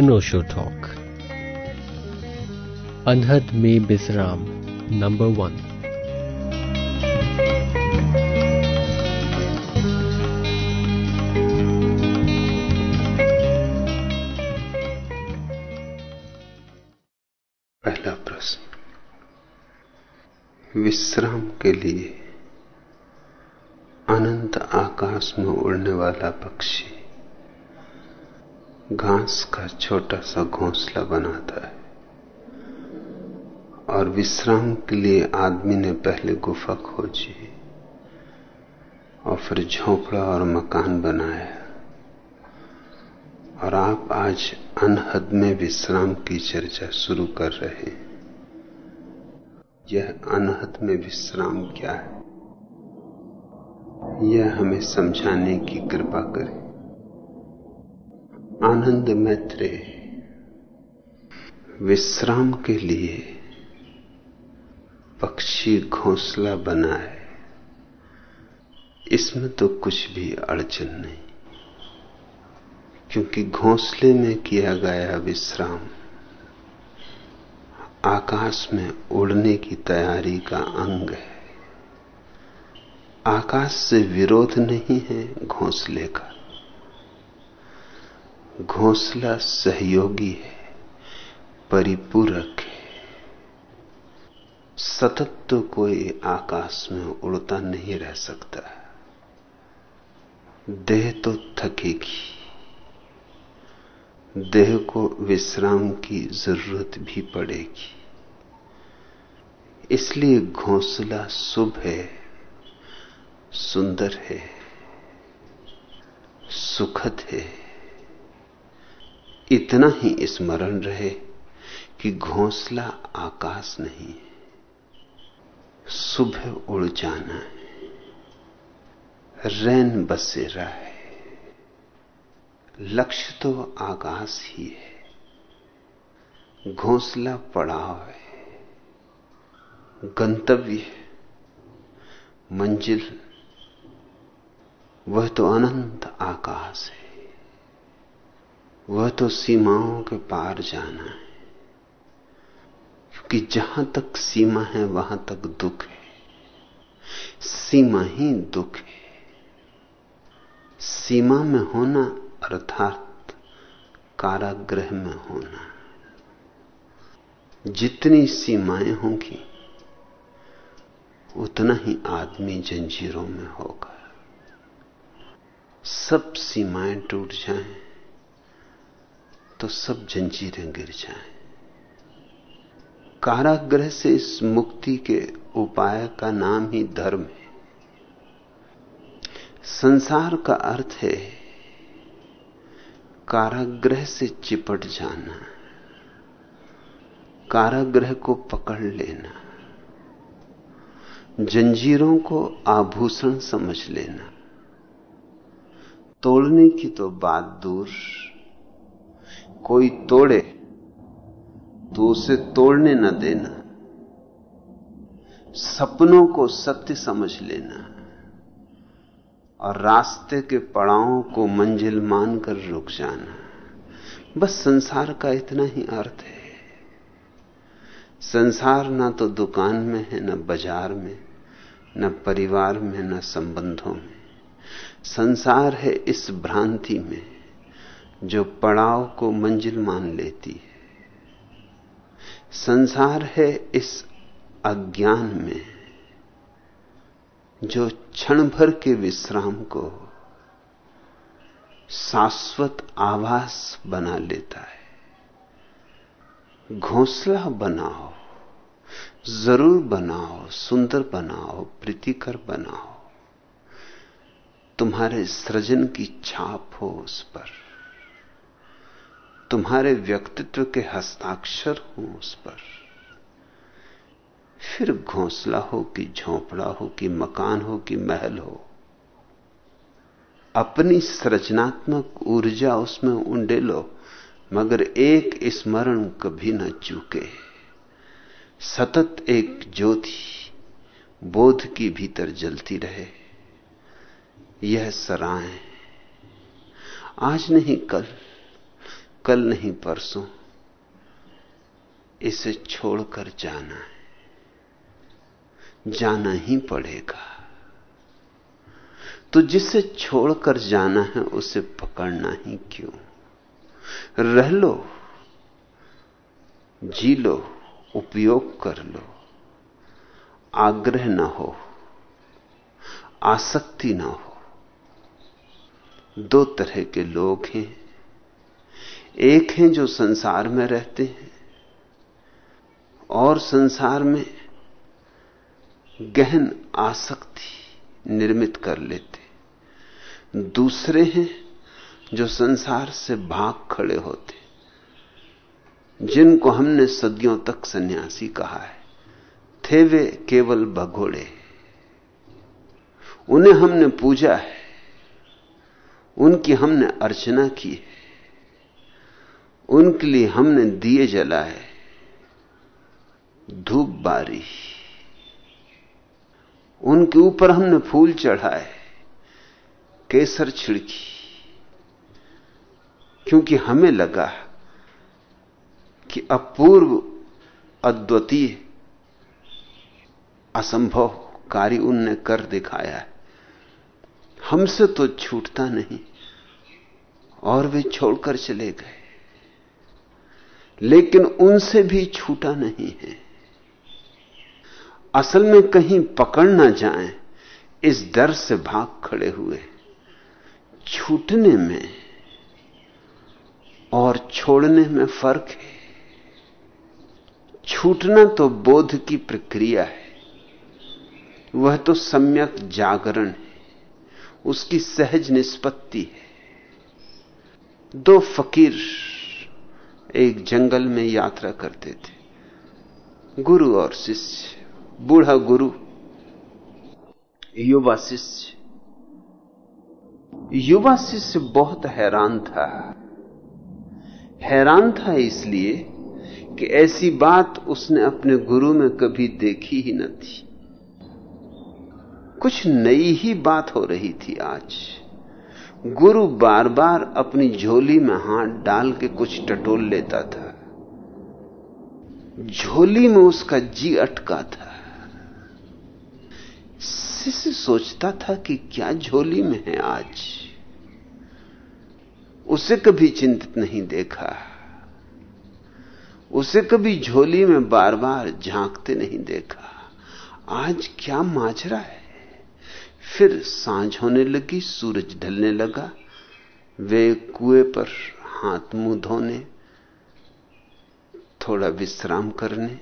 नोशो talk अनहद में बिसराम number one पहला प्रश्न। विश्राम के लिए अनंत आकाश में उड़ने वाला पक्षी घास का छोटा सा घोंसला बनाता है। और विश्राम के लिए आदमी ने पहले गुफा खोजी और फिर झोपड़ा और मकान बनाया। और आप आज अनहद में विश्राम की चर्चा शुरू कर रहे हैं। यह अनहद में विश्राम क्या है? यह हमें समझाने की कृपा करें। आनंद मैत्रे, विश्राम के लिए पक्षी घोंसला बनाए। इसमें तो कुछ भी अड़चन नहीं, क्योंकि घोंसले में किया गया विश्राम आकाश में उड़ने की तैयारी का अंग है। आकाश से विरोध नहीं है घोंसले का। घोंसला सहयोगी है, परिपूरक है। सतत तो कोई आकाश में उड़ता नहीं रह सकता। देह तो थकेगी। देह को विश्राम की ज़रूरत भी पड़ेगी। इसलिए घोंसला शुभ है, सुंदर है, सुखद है। इतना ही स्मरण रहे कि घोंसला आकाश नहीं है। सुबह उड़ जाना है। रैन बसेरा है। लक्ष्य तो आकाश ही है। घोंसला पड़ाव है। गंतव्य मंजिल, वह तो अनंत आकाश है। वह तो सीमाओं के पार जाना है। क्योंकि जहाँ तक सीमा है, वहाँ तक दुख है। सीमा ही दुख है। सीमा में होना, अर्थात कारागृह में होना। जितनी सीमाएँ होंगी, उतना ही आदमी जंजीरों में होगा। सब सीमाएँ टूट जाएँ। तो सब जंजीरें गिर जाएँ। कारागृह से इस मुक्ति के उपाय का नाम ही धर्म है। संसार का अर्थ है, कारागृह से चिपट जाना, कारागृह को पकड़ लेना, जंजीरों को आभूषण समझ लेना। तोड़ने की तो बात दूर। कोई तोड़े तो उसे तोड़ने न देना। सपनों को सत्य समझ लेना और रास्ते के पड़ावों को मंजिल मानकर रुक जाना। बस संसार का इतना ही अर्थ है। संसार ना तो दुकान में है, न बाज़ार में, न परिवार में, न संबंधों में। संसार है इस भ्रांति में। जो पड़ाव को मंजिल मान लेती है। संसार है इस अज्ञान में, जो क्षण भर के विश्राम को शाश्वत आवास बना लेता है। घोंसला बनाओ, ज़रूर बनाओ, सुंदर बनाओ, प्रीतिकर बनाओ। तुम्हारे सृजन की छाप हो उस पर। तुम्हारे व्यक्तित्व के हस्ताक्षर हो उस पर। फिर घोंसला हो कि झोंपड़ा हो कि मकान हो कि महल हो, अपनी सृजनात्मक ऊर्जा उसमें उंडे लो, मगर एक स्मरण कभी न चूके। सतत एक ज्योति बोध की भीतर जलती रहे, यह सराय आज नहीं कल कल नहीं, परसों। इसे छोड़कर जाना है। जाना ही पड़ेगा। तो जिसे छोड़कर जाना है, उसे पकड़ना ही क्यों? रह लो, जी लो, उपयोग कर लो। आग्रह ना हो, आसक्ति ना हो। दो तरह के लोग हैं। एक हैं जो संसार में रहते हैं और संसार में गहन आसक्ति निर्मित कर लेते दूसरे हैं जो संसार से भाग खड़े होते जिनको हमने सदियों तक सन्यासी कहा है। थे वे केवल भगोड़े। उन्हें हमने पूजा है। उनकी हमने अर्चना की है। उनके लिए हमने दिए जलाए धूप बारी उनके ऊपर हमने फूल चढ़ाए केसर छिड़की, क्योंकि हमें लगा कि अपूर्व अद्वितीय असंभव कार्य उनने कर दिखाया है। हमसे तो छूटता नहीं, और वे छोड़कर चले गए। लेकिन उनसे भी छूटा नहीं है। असल में कहीं पकड़ ना जाए, इस डर से भाग खड़े हुए। छूटने में और छोड़ने में फ़र्क है। छूटना तो बोध की प्रक्रिया है। वह तो सम्यक जागरण है। उसकी सहज निष्पत्ति है। दो फकीर एक जंगल में यात्रा करते थे। गुरु और शिष्य, बूढ़ा गुरु, युवा शिष्य। युवा शिष्य बहुत हैरान था। हैरान था इसलिए कि ऐसी बात उसने अपने गुरु में कभी देखी ही न थी। कुछ नई ही बात हो रही थी आज। गुरु बार बार अपनी झोली में हाथ डाल के कुछ टटोल लेता था। झोली में उसका जी अटका था। शिष्य सोचता था कि क्या झोली में है आज। उसे कभी चिंतित नहीं देखा। उसे कभी झोली में बार बार झांकते नहीं देखा। आज क्या माजरा है। फिर साँझ होने लगी, सूरज ढलने लगा। वे कुएँ पर हाथ मुँह धोने, थोड़ा विश्राम करने,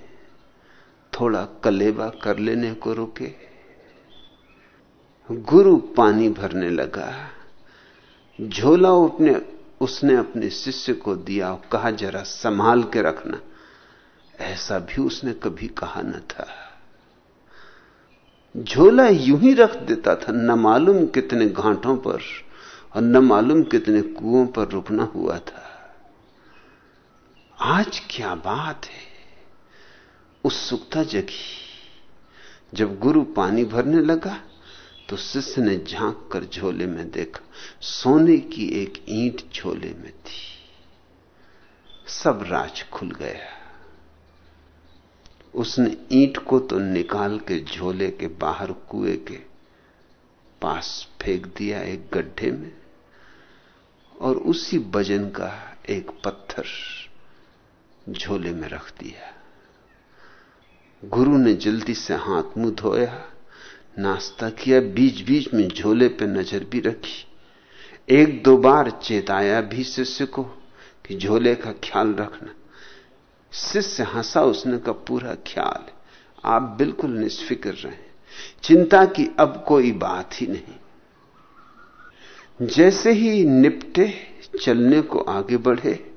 थोड़ा कलेबा कर लेने को रुके। गुरु पानी भरने लगा। झोला अपने उसने अपने शिष्य को दिया, कहा जरा संभाल के रखना। ऐसा भी उसने कभी कहा न था। झोला यूँ ही रख देता था, न मालूम कितने घाटों पर और न मालूम कितने कुओं पर रुकना हुआ था। आज क्या बात है? उत्सुकता जगी। जब गुरु पानी भरने लगा तो शिष्य ने झाँक कर झोले में देखा, सोने की एक ईंट झोले में थी। सब राज खुल गया। उसने ईंट को तो निकाल के झोले के बाहर कुएँ के पास फेंक दिया एक गड्ढे में, और उसी वज़न का एक पत्थर झोले में रख दिया। गुरु ने जल्दी से हाथ मुँह धोया, नाश्ता किया बीच बीच में झोले पे नज़र भी रखी। एक दो बार चेताया भी शिष्य को कि झोले का ख्याल रखना शिष्य हंसा उसने का पूरा ख्याल। आप बिल्कुल निष्फिक्र रहे। चिंता की अब कोई बात ही नहीं। जैसे ही निपटे, चलने को आगे बढ़े,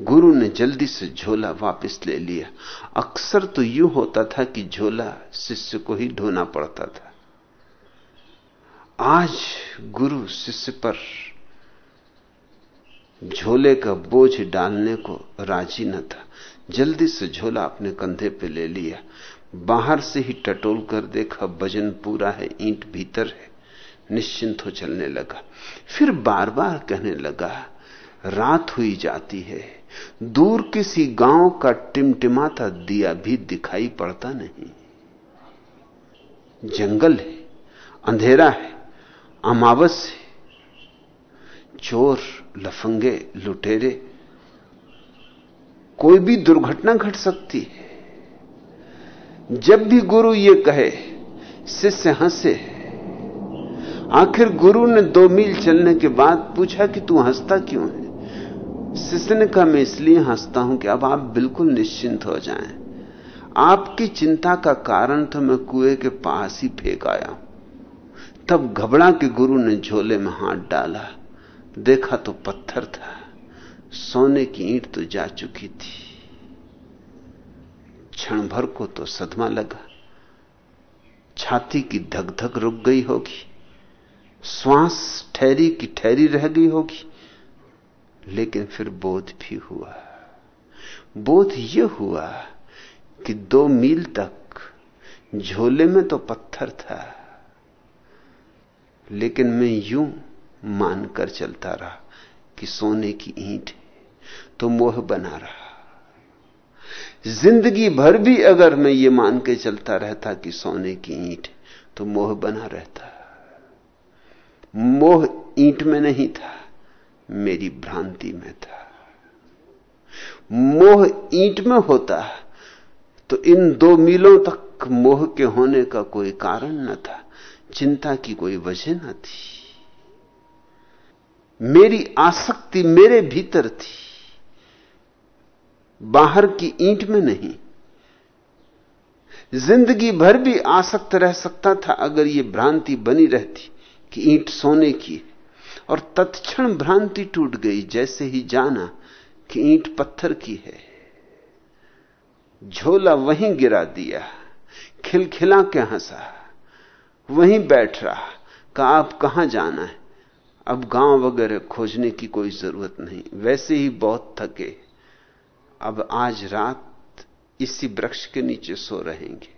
गुरु ने जल्दी से झोला वापस ले लिया। अक्सर तो यूँ होता था कि झोला शिष्य को ही ढोना पड़ता था। आज गुरु शिष्य पर झोले का बोझ डालने को राज़ी न था। जल्दी से झोला अपने कंधे पे ले लिया। बाहर से ही टटोल कर देखा वज़न पूरा है, ईंट भीतर है। निश्चिंत हो चलने लगा। फिर बार बार कहने लगा, रात हुई जाती है। दूर किसी गाँव का टिमटिमाता दिया भी दिखाई पड़ता नहीं। जंगल है, अंधेरा है, अमावस है। चोर, लफंगे, लुटेरे कोई भी दुर्घटना घट सकती है। जब भी गुरु ये कहे, शिष्य हंसे। आखिर गुरु ने दो मील चलने के बाद पूछा कि तू हंसता क्यों है? शिष्य ने कहा, मैं इसलिए हंसता हूँ कि अब आप बिल्कुल निश्चिंत हो जाएँ। आपकी चिंता का कारण तो मैं कुएँ के पास ही फेंक आया हूँ। तब घबरा के गुरु ने झोले में हाथ डाला। देखा तो पत्थर था। सोने की ईंट तो जा चुकी थी। क्षण भर को तो सदमा लगा। छाती की धक धक रुक गई होगी। श्वास ठहरी की ठहरी रह गई होगी। लेकिन फिर बोध भी हुआ। बोध यह हुआ कि दो मील तक झोले में तो पत्थर था। लेकिन मैं यूँ मानकर चलता रहा कि सोने की ईंट तो मोह बना रहा। ज़िंदगी भर भी अगर मैं ये मान के चलता रहता कि सोने की ईंट तो मोह बना रहता। मोह ईंट में नहीं था, मेरी भ्रांति में था। मोह ईंट में होता तो इन दो मीलों तक मोह के होने का कोई कारण न था, चिंता की कोई वजह न थी। मेरी आसक्ति मेरे भीतर थी। बाहर की ईंट में नहीं। ज़िंदगी भर भी आसक्त रह सकता था अगर यह भ्रांति बनी रहती कि ईंट सोने की और तत्क्षण भ्रांति टूट गई, जैसे ही जाना कि ईंट पत्थर की है। झोला वहीं गिरा दिया, खिलखिला के हंसा, वहीं बैठ रहा कहा आप कहाँ जाना है? अब गाँव वगैरह खोजने की कोई ज़रूरत नहीं। वैसे ही बहुत थके। अब आज रात इसी वृक्ष के नीचे सो रहेंगे।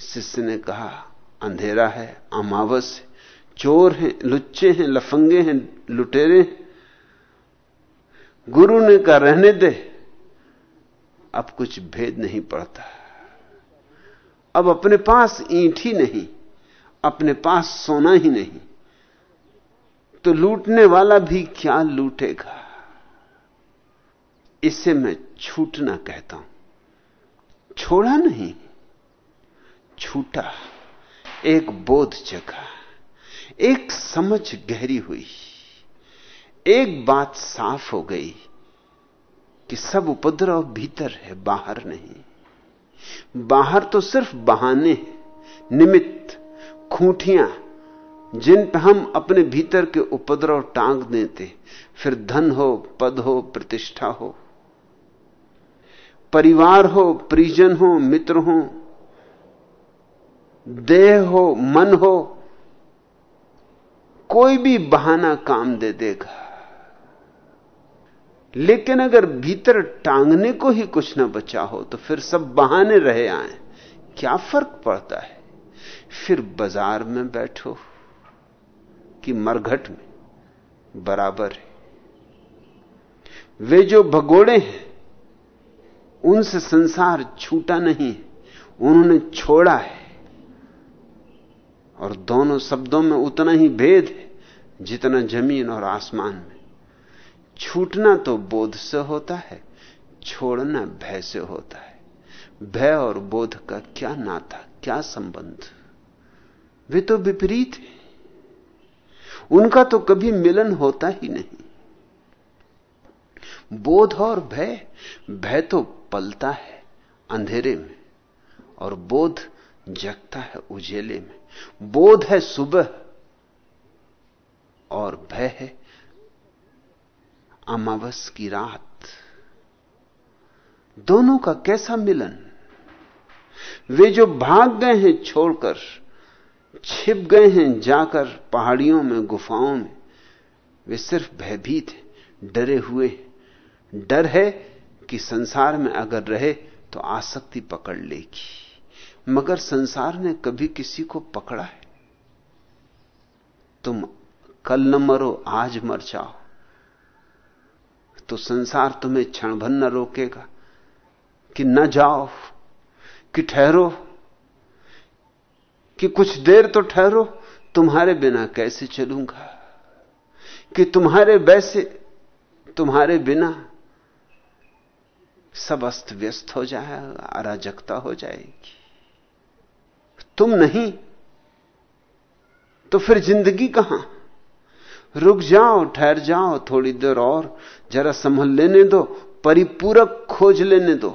शिष्य ने कहा, अंधेरा है, अमावस है, चोर हैं, लुच्चे हैं, लफंगे हैं, लुटेरे हैं। गुरु ने कहा, रहने दे। अब कुछ भेद नहीं पड़ता। अब अपने पास ईंट ही नहीं, अपने पास सोना ही नहीं। तो लूटने वाला भी क्या लूटेगा? इसे मैं छूटना कहता हूँ। छोड़ा नहीं, छूटा। एक बोध जगा एक समझ गहरी हुई। एक बात साफ़ हो गई कि सब उपद्रव भीतर है, बाहर नहीं। बाहर तो सिर्फ़ बहाने निमित्त खूंटियाँ, जिन पर हम अपने भीतर के उपद्रव टांग देते फिर धन हो, पद हो, प्रतिष्ठा हो परिवार हो, परिजन हो, मित्र हो, देह हो, मन हो, कोई भी बहाना काम दे देगा। लेकिन अगर भीतर टांगने को ही कुछ ना बचा हो तो फिर सब बहाने रहे आए। क्या फ़र्क पड़ता है? फिर बाज़ार में बैठो कि मरघट में बराबर है। वे जो भगोड़े हैं उनसे संसार छूटा नहीं, उन्होंने छोड़ा है। और दोनों शब्दों में उतना ही भेद है जितना ज़मीन और आसमान में। छूटना तो बोध से होता है, छोड़ना भय से होता है। भय और बोध का क्या नाता, क्या संबंध? वे तो विपरीत है। उनका तो कभी मिलन होता ही नहीं। बोध और भय भय तो पलता है अंधेरे में और बोध जगता है उजेले में। बोध है सुबह और भय है अमावस की रात। दोनों का कैसा मिलन? वे जो भाग गए हैं छोड़कर, छिप गए हैं जाकर पहाड़ियों में, गुफाओं में, वे सिर्फ़ भयभीत हैं, डरे हुए डर है कि संसार में अगर रहे तो आसक्ति पकड़ लेगी। मगर संसार ने कभी किसी को पकड़ा है? तुम कल न मरो, आज मर जाओ। तो संसार तुम्हें क्षण भर न रोकेगा कि न जाओ, कि ठहरो, कि कुछ देर तो ठहरो, तुम्हारे बिना कैसे चलूँगा? कि तुम्हारे वैसे, तुम्हारे बिना सब अस्त व्यस्त हो जाएगा अराजकता हो जाएगी। तुम नहीं तो फिर ज़िंदगी कहाँ? रुक जाओ, ठहर जाओ, थोड़ी देर और, जरा संभल लेने दो, परिपूरक खोज लेने दो।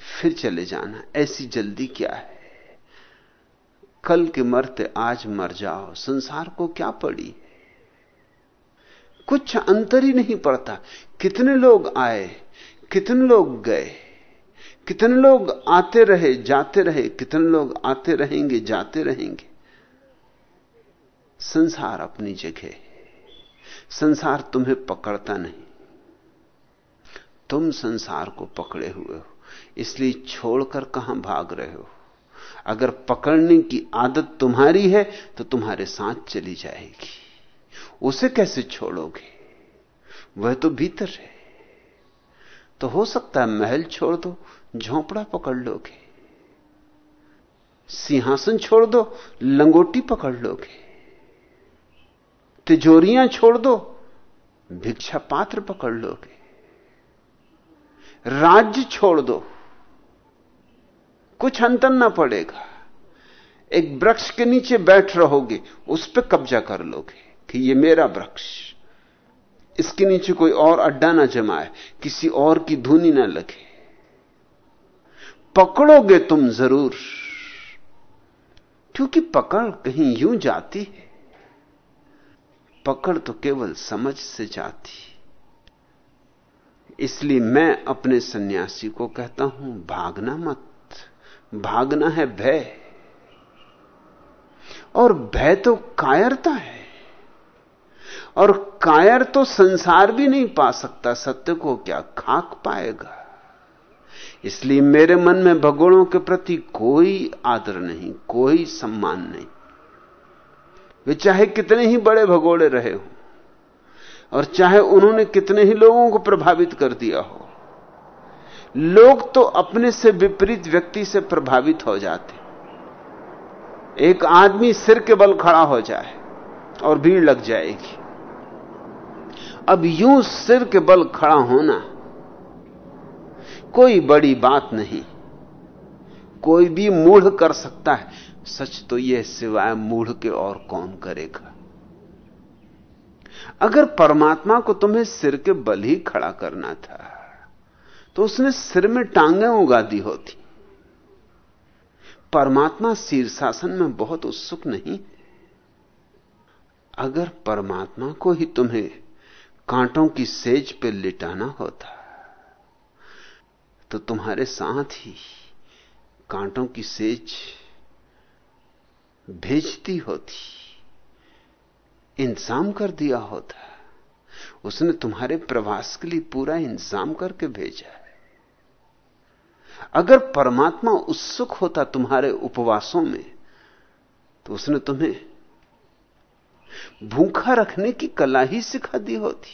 फिर चले जाना, ऐसी जल्दी क्या है? कल के मरते आज मर जाओ, संसार को क्या पड़ी कुछ अंतर ही नहीं पड़ता कितने लोग आए, कितने लोग गए, कितने लोग आते रहे, जाते रहे, कितने लोग आते रहेंगे, जाते रहेंगे। संसार अपनी जगह संसार तुम्हें पकड़ता नहीं। तुम संसार को पकड़े हुए हो, इसलिए छोड़कर कहाँ भाग रहे हो? अगर पकड़ने की आदत तुम्हारी है तो तुम्हारे साथ चली जाएगी। उसे कैसे छोड़ोगे? वह तो भीतर है। तो हो सकता है महल छोड़ दो, झोंपड़ा पकड़ लोगे। सिंहासन छोड़ दो, लंगोटी पकड़ लोगे। तिजोरियाँ छोड़ दो, भिक्षा पात्र पकड़ लोगे। राज्य छोड़ दो, कुछ अंतर ना पड़ेगा। एक वृक्ष के नीचे बैठ रहोगे, उस पर कब्जा कर लोगे कि ये मेरा वृक्ष। इसके नीचे कोई और अड्डा ना जमाए, किसी और की धुनी ना लगे। पकड़ोगे तुम ज़रूर, क्योंकि पकड़ कहीं यूँ जाती है। पकड़ तो केवल समझ से जाती इसलिए मैं अपने सन्यासी को कहता हूँ, भागना मत, भागना है भय। और भय तो कायरता है। और कायर तो संसार भी नहीं पा सकता, सत्य को क्या खाक पाएगा? इसलिए मेरे मन में भगोड़ों के प्रति कोई आदर नहीं, कोई सम्मान नहीं। वे चाहे कितने ही बड़े भगोड़े रहे हो, और चाहे उन्होंने कितने ही लोगों को प्रभावित कर दिया हो, लोग तो अपने से विपरीत व्यक्ति से प्रभावित हो जाते। एक आदमी सिर के बल खड़ा हो जाए और भीड़ लग जाएगी। अब यूँ सिर के बल खड़ा होना कोई बड़ी बात नहीं। कोई भी मूढ़ कर सकता है। सच तो यह सिवाय मूढ़ के और कौन करेगा? अगर परमात्मा को तुम्हें सिर के बल ही खड़ा करना था तो उसने सिर में टांगे उगा दी होती। परमात्मा शीर्षासन में बहुत उत्सुक नहीं। अगर परमात्मा को ही तुम्हें कांटों की सेज पे लिटाना होता। तो तुम्हारे साथ ही कांटों की सेज भेजती होती। इंतज़ाम कर दिया होता। उसने तुम्हारे प्रवास के लिए पूरा इंतज़ाम करके भेजा है। अगर परमात्मा उत्सुक होता तुम्हारे उपवासों में तो उसने तुम्हें भूखा रखने की कला ही सिखा दी होती।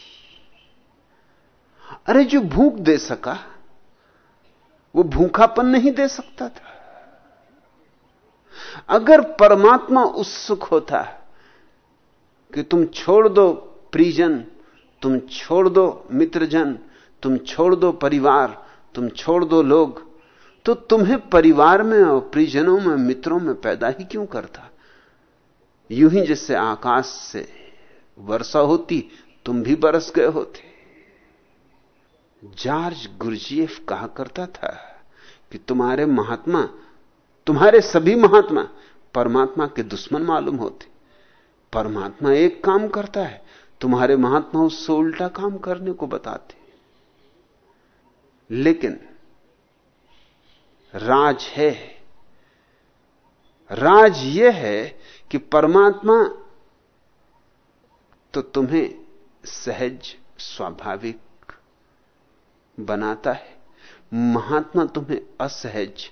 अरे जो भूख दे सका, वो भूखापन नहीं दे सकता था। अगर परमात्मा उत्सुक होता कि तुम छोड़ दो परिजन तुम छोड़ दो मित्रजन, तुम छोड़ दो परिवार, तुम छोड़ दो लोग तो तुम्हें परिवार में और परिजनों में, मित्रों में पैदा ही क्यों करता? यूँ ही जैसे आकाश से वर्षा होती, तुम भी बरस गए होते। जॉर्ज गुरजीएफ कहा करता था कि तुम्हारे महात्मा, तुम्हारे सभी महात्मा परमात्मा के दुश्मन मालूम होते। परमात्मा एक काम करता है, तुम्हारे महात्मा उससे उल्टा काम करने को बताते। लेकिन राज है, राज यह है कि परमात्मा तो तुम्हें सहज, स्वाभाविक बनाता है। महात्मा तुम्हें असहज,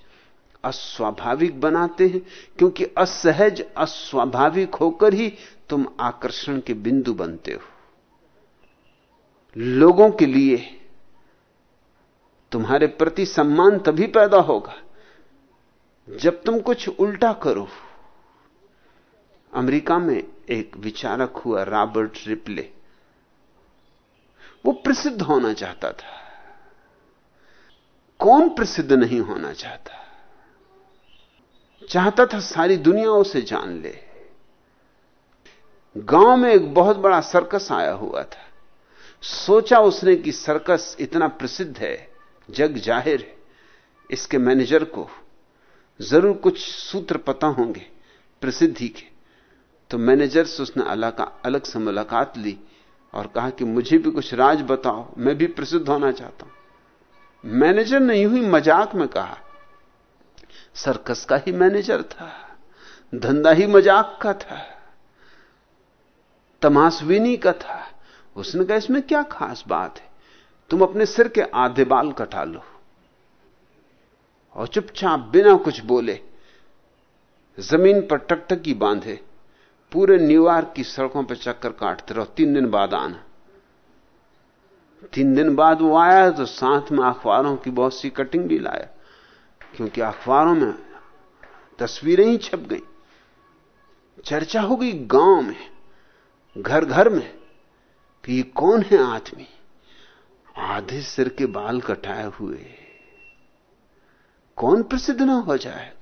अस्वाभाविक बनाते हैं, क्योंकि असहज, अस्वाभाविक होकर ही तुम आकर्षण के बिंदु बनते हो। लोगों के लिए तुम्हारे प्रति सम्मान तभी पैदा होगा जब तुम कुछ उल्टा करो। अमेरिका में एक विचारक हुआ, रॉबर्ट रिप्ले। वो प्रसिद्ध होना चाहता था। कौन प्रसिद्ध नहीं होना चाहता? चाहता था सारी दुनिया उसे जान ले। गाँव में एक बहुत बड़ा सर्कस आया हुआ था। सोचा उसने कि सर्कस इतना प्रसिद्ध है, जग ज़ाहिर है। इसके मैनेजर को ज़रूर कुछ सूत्र पता होंगे, प्रसिद्धि के। तो मैनेजर से उसने अलग अलग से मुलाकात ली और कहा कि मुझे भी कुछ राज बताओ, मैं भी प्रसिद्ध होना चाहता हूँ। मैनेजर नहीं हुई मज़ाक में कहा, सर्कस का ही मैनेजर था, धंधा ही मज़ाक का था, तमाशविनी का था। उसने कहा, इसमें क्या खास बात है? तुम अपने सिर के आधे बाल कटा लो। और चुपचाप बिना कुछ बोले, ज़मीन पर टकटकी बांधे पूरे न्यूयॉर्क की सड़कों पर चक्कर काटते रहो। तीन दिन बाद आना। तीन दिन बाद वो आया तो साथ में अखबारों की बहुत सी कटिंग भी लाया। क्योंकि अखबारों में तस्वीरें ही छप गई। चर्चा हो गई गाँव में घर घर में कि कौन है आदमी? आधे सिर के बाल कटाए हुए। कौन प्रसिद्ध ना हो जाएगा?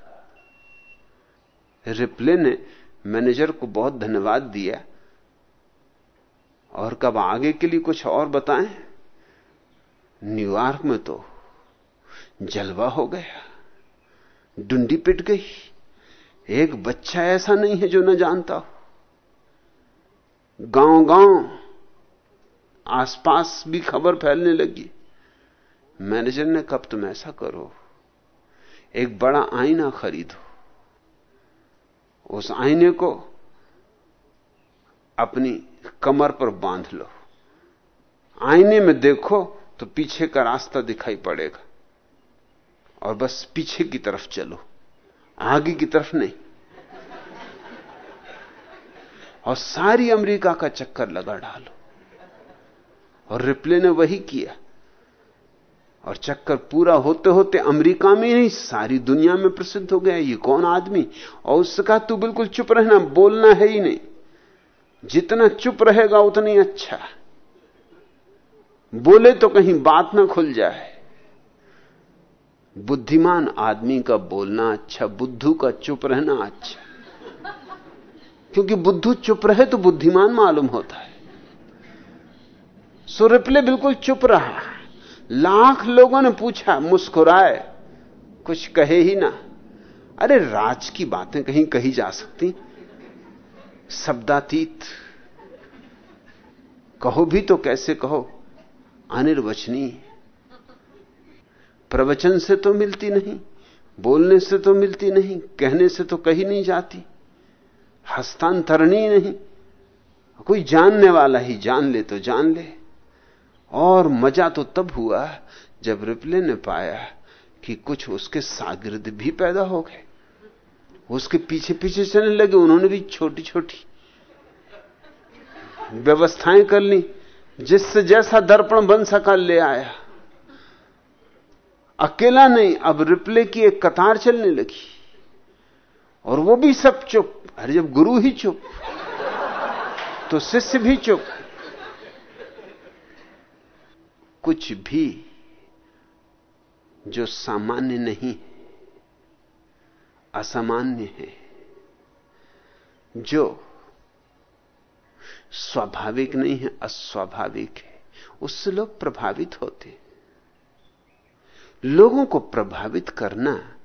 रिप्ले ने मैनेजर को बहुत धन्यवाद दिया और कब आगे के लिए कुछ और बताएँ? न्यूयॉर्क में तो जलवा हो गया। डुंडी पिट गई। एक बच्चा ऐसा नहीं है जो न जानता हो। गाँव गाँव आसपास भी खबर फैलने लगी। मैनेजर ने कब तुम ऐसा करो। एक बड़ा आईना खरीदो। उस आईने को अपनी कमर पर बाँध लो। आईने में देखो तो पीछे का रास्ता दिखाई पड़ेगा और बस पीछे की तरफ़ चलो, आगे की तरफ़ नहीं। और सारी अमेरिका का चक्कर लगा डालो। और रिप्ले ने वही किया। और चक्कर पूरा होते होते अमेरिका में नहीं सारी दुनिया में प्रसिद्ध हो गया, ये कौन आदमी? और उससे कहा तू बिल्कुल चुप रहना, बोलना है ही नहीं। जितना चुप रहेगा, उतना ही अच्छा। बोले तो कहीं बात ना खुल जाए। बुद्धिमान आदमी का बोलना अच्छा बुद्धू का चुप रहना अच्छा। क्योंकि बुद्धू चुप रहे तो बुद्धिमान मालूम होता है। सो रिप्ले बिल्कुल चुप रहा। लाख लोगों ने पूछा, मुस्कुराए। कुछ कहे ही ना। अरे, राज की बातें कहीं कही जा सकती। शब्दातीत। कहो भी तो कैसे कहो? अनिर्वचनीय। प्रवचन से तो मिलती नहीं, बोलने से तो मिलती नहीं, कहने से तो कही नहीं जाती। हस्तांतरणी नहीं। कोई जानने वाला ही जान ले तो जान ले। और मज़ा तो तब हुआ जब रिपले ने पाया कि कुछ उसके सागिर्द भी पैदा हो गए। उसके पीछे पीछे चलने लगे, उन्होंने भी छोटी छोटी व्यवस्थाएँ कर ली, जिससे जैसा दर्पण बन सका ले आया। अकेला नहीं, अब रिप्ले की एक कतार चलने लगी। और वो भी सब चुप, अरे जब गुरु ही चुप तो शिष्य भी चुप। कुछ भी जो सामान्य नहीं असामान्य है, जो स्वाभाविक नहीं है, अस्वाभाविक है, उससे लोग प्रभावित होते हैं। लोगों को प्रभावित करना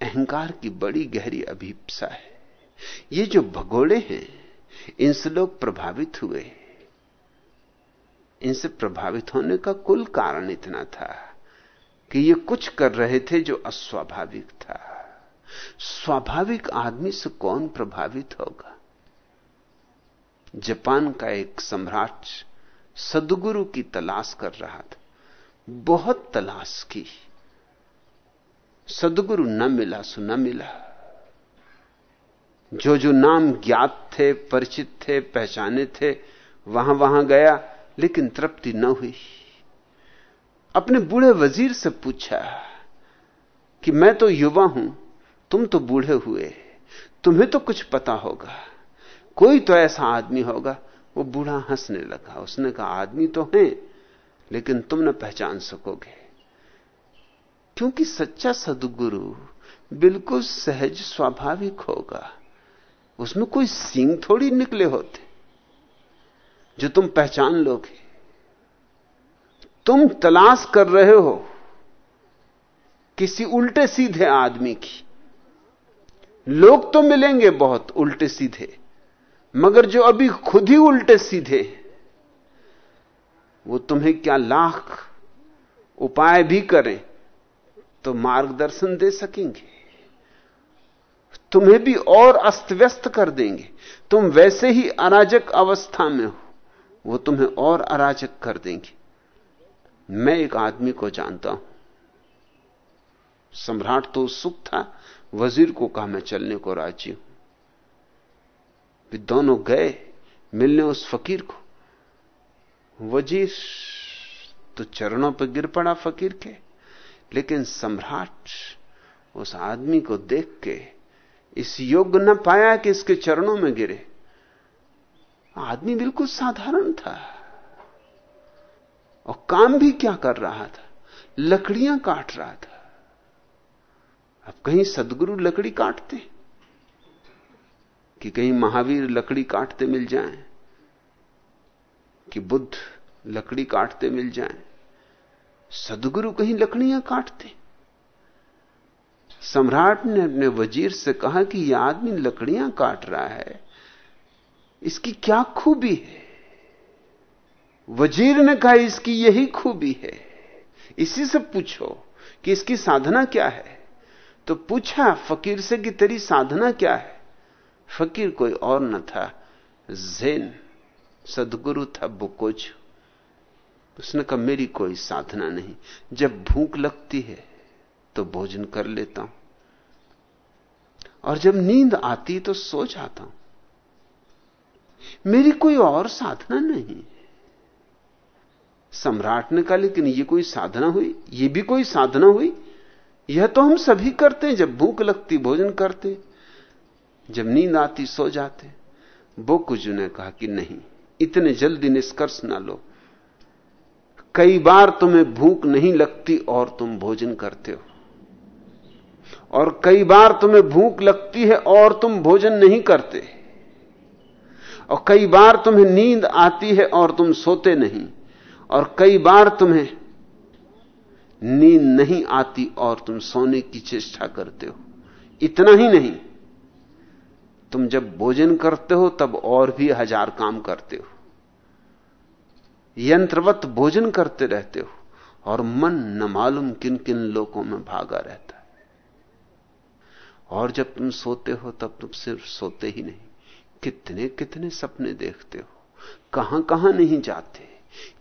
अहंकार की बड़ी गहरी अभिप्सा है। ये जो भगोड़े हैं, इनसे लोग प्रभावित हुए इनसे प्रभावित होने का कुल कारण इतना था कि ये कुछ कर रहे थे जो अस्वाभाविक था। स्वाभाविक आदमी से कौन प्रभावित होगा? जापान का एक सम्राट सदगुरु की तलाश कर रहा था। बहुत तलाश की। सदगुरु न मिला, सो न मिला। जो जो नाम ज्ञात थे, परिचित थे, पहचाने थे, वहाँ वहाँ गया। लेकिन तृप्ति न हुई। अपने बूढ़े वज़ीर से पूछा कि मैं तो युवा हूँ, तुम तो बूढ़े हुए, तुम्हें तो कुछ पता होगा। कोई तो ऐसा आदमी होगा, वो बूढ़ा हंसने लगा। उसने कहा, आदमी तो है, लेकिन तुम न पहचान सकोगे। क्योंकि सच्चा सदगुरु बिल्कुल सहज स्वाभाविक होगा। उसमें कोई सींग थोड़ी निकले होते। जो तुम पहचान लोगे। तुम तलाश कर रहे हो किसी उल्टे सीधे आदमी की। लोग तो मिलेंगे बहुत उल्टे सीधे, मगर जो अभी खुद ही उल्टे सीधे वो तुम्हें क्या लाख उपाय भी करें तो मार्गदर्शन दे सकेंगे। तुम्हें भी और अस्त व्यस्त कर देंगे। तुम वैसे ही अराजक अवस्था में हो। वो तुम्हें और अराजक कर देंगे। मैं एक आदमी को जानता हूँ। सम्राट तो उत्सुक था, वज़ीर को कहा मैं चलने को राज़ी हूँ। वे दोनों गए मिलने उस फकीर को। वज़ीर तो चरणों पर गिर पड़ा फकीर के, लेकिन सम्राट उस आदमी को देख के इस योग्य न पाया कि इसके चरणों में गिरे। आदमी बिल्कुल साधारण था। और काम भी क्या कर रहा था? लकड़ियाँ काट रहा था। अब कहीं सदगुरु लकड़ी काटते कि कहीं महावीर लकड़ी काटते मिल जाएँ? कि बुद्ध लकड़ी काटते मिल जाएँ? सदगुरु कहीं लकड़ियाँ काटते सम्राट ने अपने वज़ीर से कहा कि यह आदमी लकड़ियाँ काट रहा है। इसकी क्या खूबी है? वज़ीर ने कहा, इसकी यही खूबी है। इसी से पूछो कि इसकी साधना क्या है? तो पूछा, फकीर से कि तेरी साधना क्या है? फकीर कोई और न था। जैन, सदगुरु था बुकोज उसने कहा, मेरी कोई साधना नहीं। जब भूख लगती है तो भोजन कर लेता हूँ। और जब नींद आती तो सो जाता हूँ। मेरी कोई और साधना नहीं। सम्राट ने कहा, लेकिन ये कोई साधना हुई? ये भी कोई साधना हुई? यह तो हम सभी करते हैं, जब भूख लगती, भोजन करते, जब नींद आती, सो जाते। बोकुजू ने कहा कि नहीं, इतने जल्दी निष्कर्ष ना लो। कई बार तुम्हें भूख नहीं लगती और तुम भोजन करते हो। और कई बार तुम्हें भूख लगती है और तुम भोजन नहीं करते। और कई बार तुम्हें नींद आती है और तुम सोते नहीं। और कई बार तुम्हें नींद नहीं आती और तुम सोने की चेष्टा करते हो। इतना ही नहीं। तुम जब भोजन करते हो, तब और भी हज़ार काम करते हो। यंत्रवत भोजन करते रहते हो और मन न मालूम किन किन लोगों में भागा रहता है। और जब तुम सोते हो, तब तुम सिर्फ़ सोते ही नहीं। कितने कितने सपने देखते हो? कहाँ कहाँ नहीं जाते?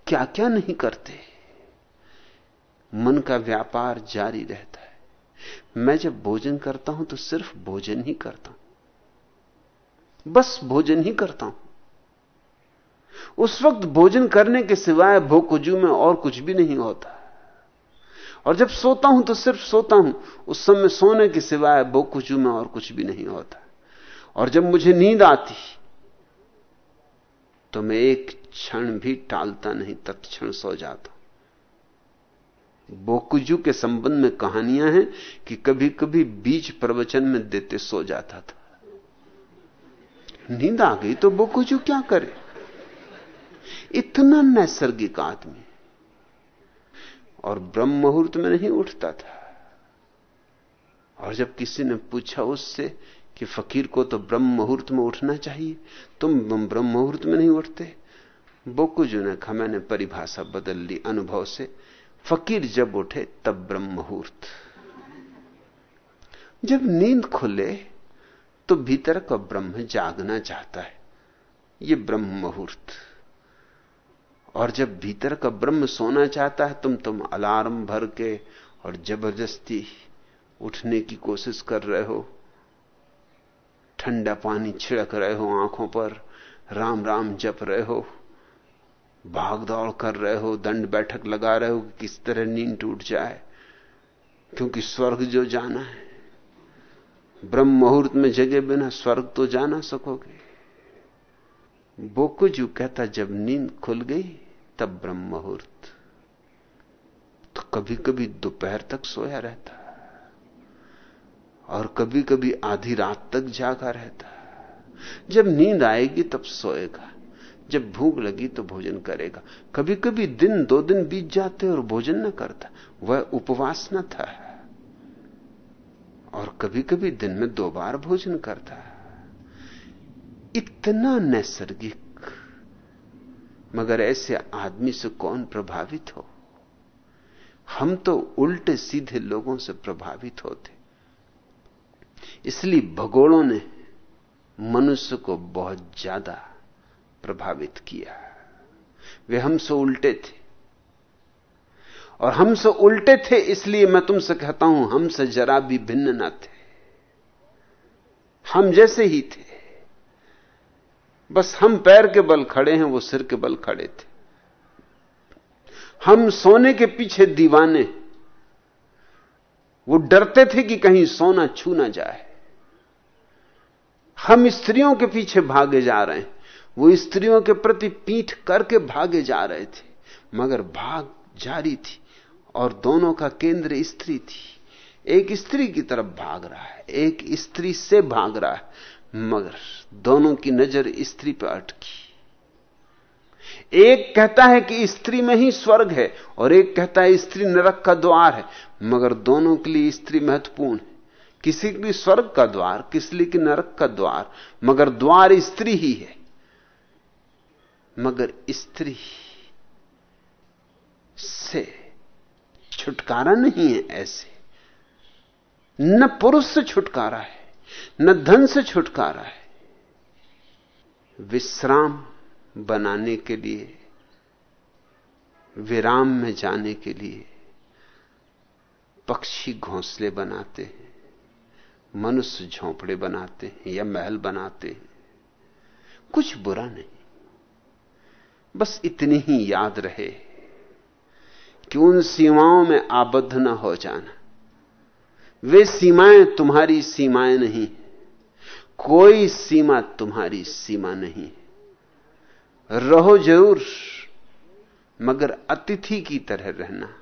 क्या क्या नहीं करते? मन का व्यापार जारी रहता है। मैं जब भोजन करता हूँ तो सिर्फ़ भोजन ही करता हूँ। बस भोजन ही करता हूँ। उस वक्त भोजन करने के सिवाय भोकुजू में और कुछ भी नहीं होता। और जब सोता हूँ तो सिर्फ़ सोता हूँ। उस समय सोने के सिवाय भोकुजू में और कुछ भी नहीं होता। और जब मुझे नींद आती तो मैं एक क्षण भी टालता नहीं, तत्क्षण सो जाता बोकुजू के संबंध में कहानियाँ हैं कि कभी कभी बीच प्रवचन में देते सो जाता था। नींद आ गई तो बोकुजू क्या करे? इतना नैसर्गिक आदमी। और ब्रह्म मुहूर्त में नहीं उठता था। और जब किसी ने पूछा उससे कि फकीर को तो ब्रह्म मुहूर्त में उठना चाहिए। तुम ब्रह्म मुहूर्त में नहीं उठते। बोकुजू ने कहा मैंने परिभाषा बदल ली अनुभव से। फकीर जब उठे, तब ब्रह्म मुहूर्त। जब नींद खुले तो भीतर का ब्रह्म जागना चाहता है। यह ब्रह्म मुहूर्त। और जब भीतर का ब्रह्म सोना चाहता है, तुम तुम अलार्म भर के और ज़बरदस्ती उठने की कोशिश कर रहे हो। ठंडा पानी छिड़क रहे हो आँखों पर, राम राम जप रहे हो, भाग दौड़ कर रहे हो, दंड बैठक लगा रहे हो कि किस तरह नींद टूट जाए। क्योंकि स्वर्ग जो जाना है, ब्रह्म मुहूर्त में जगे बिना स्वर्ग तो जा ना सकोगे। बोकुजू कहता, जब नींद खुल गई, तब ब्रह्म मुहूर्त। तो कभी कभी दोपहर तक सोया रहता। और कभी कभी आधी रात तक जागा रहता जब नींद आएगी तब सोएगा, जब भूख लगी तो भोजन करेगा। कभी कभी दिन, दो दिन बीत जाते और भोजन न करता, वह उपवास न था। और कभी कभी दिन में दो बार भोजन करता। इतना नैसर्गिक, मगर ऐसे आदमी से कौन प्रभावित हो? हम तो उल्टे सीधे लोगों से प्रभावित होते। इसलिए भगोड़ों ने मनुष्य को बहुत ज़्यादा प्रभावित किया। वे हमसे उल्टे थे। और हमसे उल्टे थे इसलिए मैं तुमसे कहता हूँ, हमसे जरा भी भिन्न न थे। हम जैसे ही थे। बस हम पैर के बल खड़े हैं, वो सिर के बल खड़े थे। हम सोने के पीछे दीवाने। वो डरते थे कि कहीं सोना छू ना जाए। हम स्त्रियों के पीछे भागे जा रहे हैं। वो स्त्रियों के प्रति पीठ करके भागे जा रहे थे। मगर भाग जारी थी और दोनों का केंद्र स्त्री थी। एक स्त्री की तरफ़ भाग रहा है, एक स्त्री से भाग रहा है, मगर दोनों की नज़र स्त्री पर अटकी। एक कहता है कि स्त्री में ही स्वर्ग है और एक कहता है स्त्री नरक का द्वार है, मगर दोनों के लिए स्त्री महत्वपूर्ण है। किसी के लिए स्वर्ग का द्वार, किसी कि नरक का द्वार, मगर द्वार स्त्री ही है। मगर स्त्री से छुटकारा नहीं है ऐसे। न पुरुष से छुटकारा है, न धन से छुटकारा है। विश्राम बनाने के लिए, विराम में जाने के लिए पक्षी घोंसले बनाते हैं। मनुष्य झोंपड़े बनाते हैं या महल बनाते हैं। कुछ बुरा नहीं। बस इतनी ही याद रहे कि उन सीमाओं में आबद्ध न हो जाना। वे सीमाएँ तुम्हारी सीमाएँ नहीं कोई सीमा तुम्हारी सीमा नहीं रहो ज़रूर, मगर अतिथि की तरह रहना।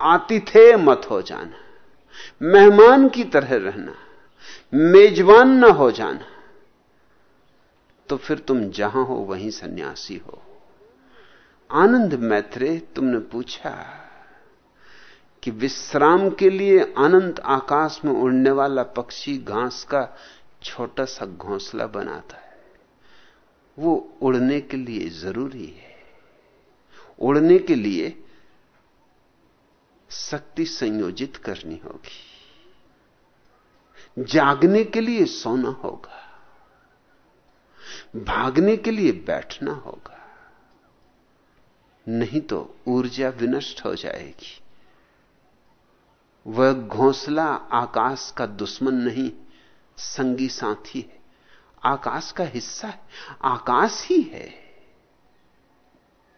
आतिथे मत हो जाना। मेहमान की तरह रहना, मेजबान ना हो जाना तो फिर तुम जहाँ हो वहीं सन्यासी हो। आनंद मैत्रे तुमने पूछा कि विश्राम के लिए अनंत आकाश में उड़ने वाला पक्षी घास का छोटा सा घोंसला बनाता है। वो उड़ने के लिए ज़रूरी है। उड़ने के लिए शक्ति संयोजित करनी होगी। जागने के लिए सोना होगा। भागने के लिए बैठना होगा। नहीं तो ऊर्जा विनष्ट हो जाएगी। वह घोंसला आकाश का दुश्मन नहीं, संगी साथी है। आकाश का हिस्सा है, आकाश ही है।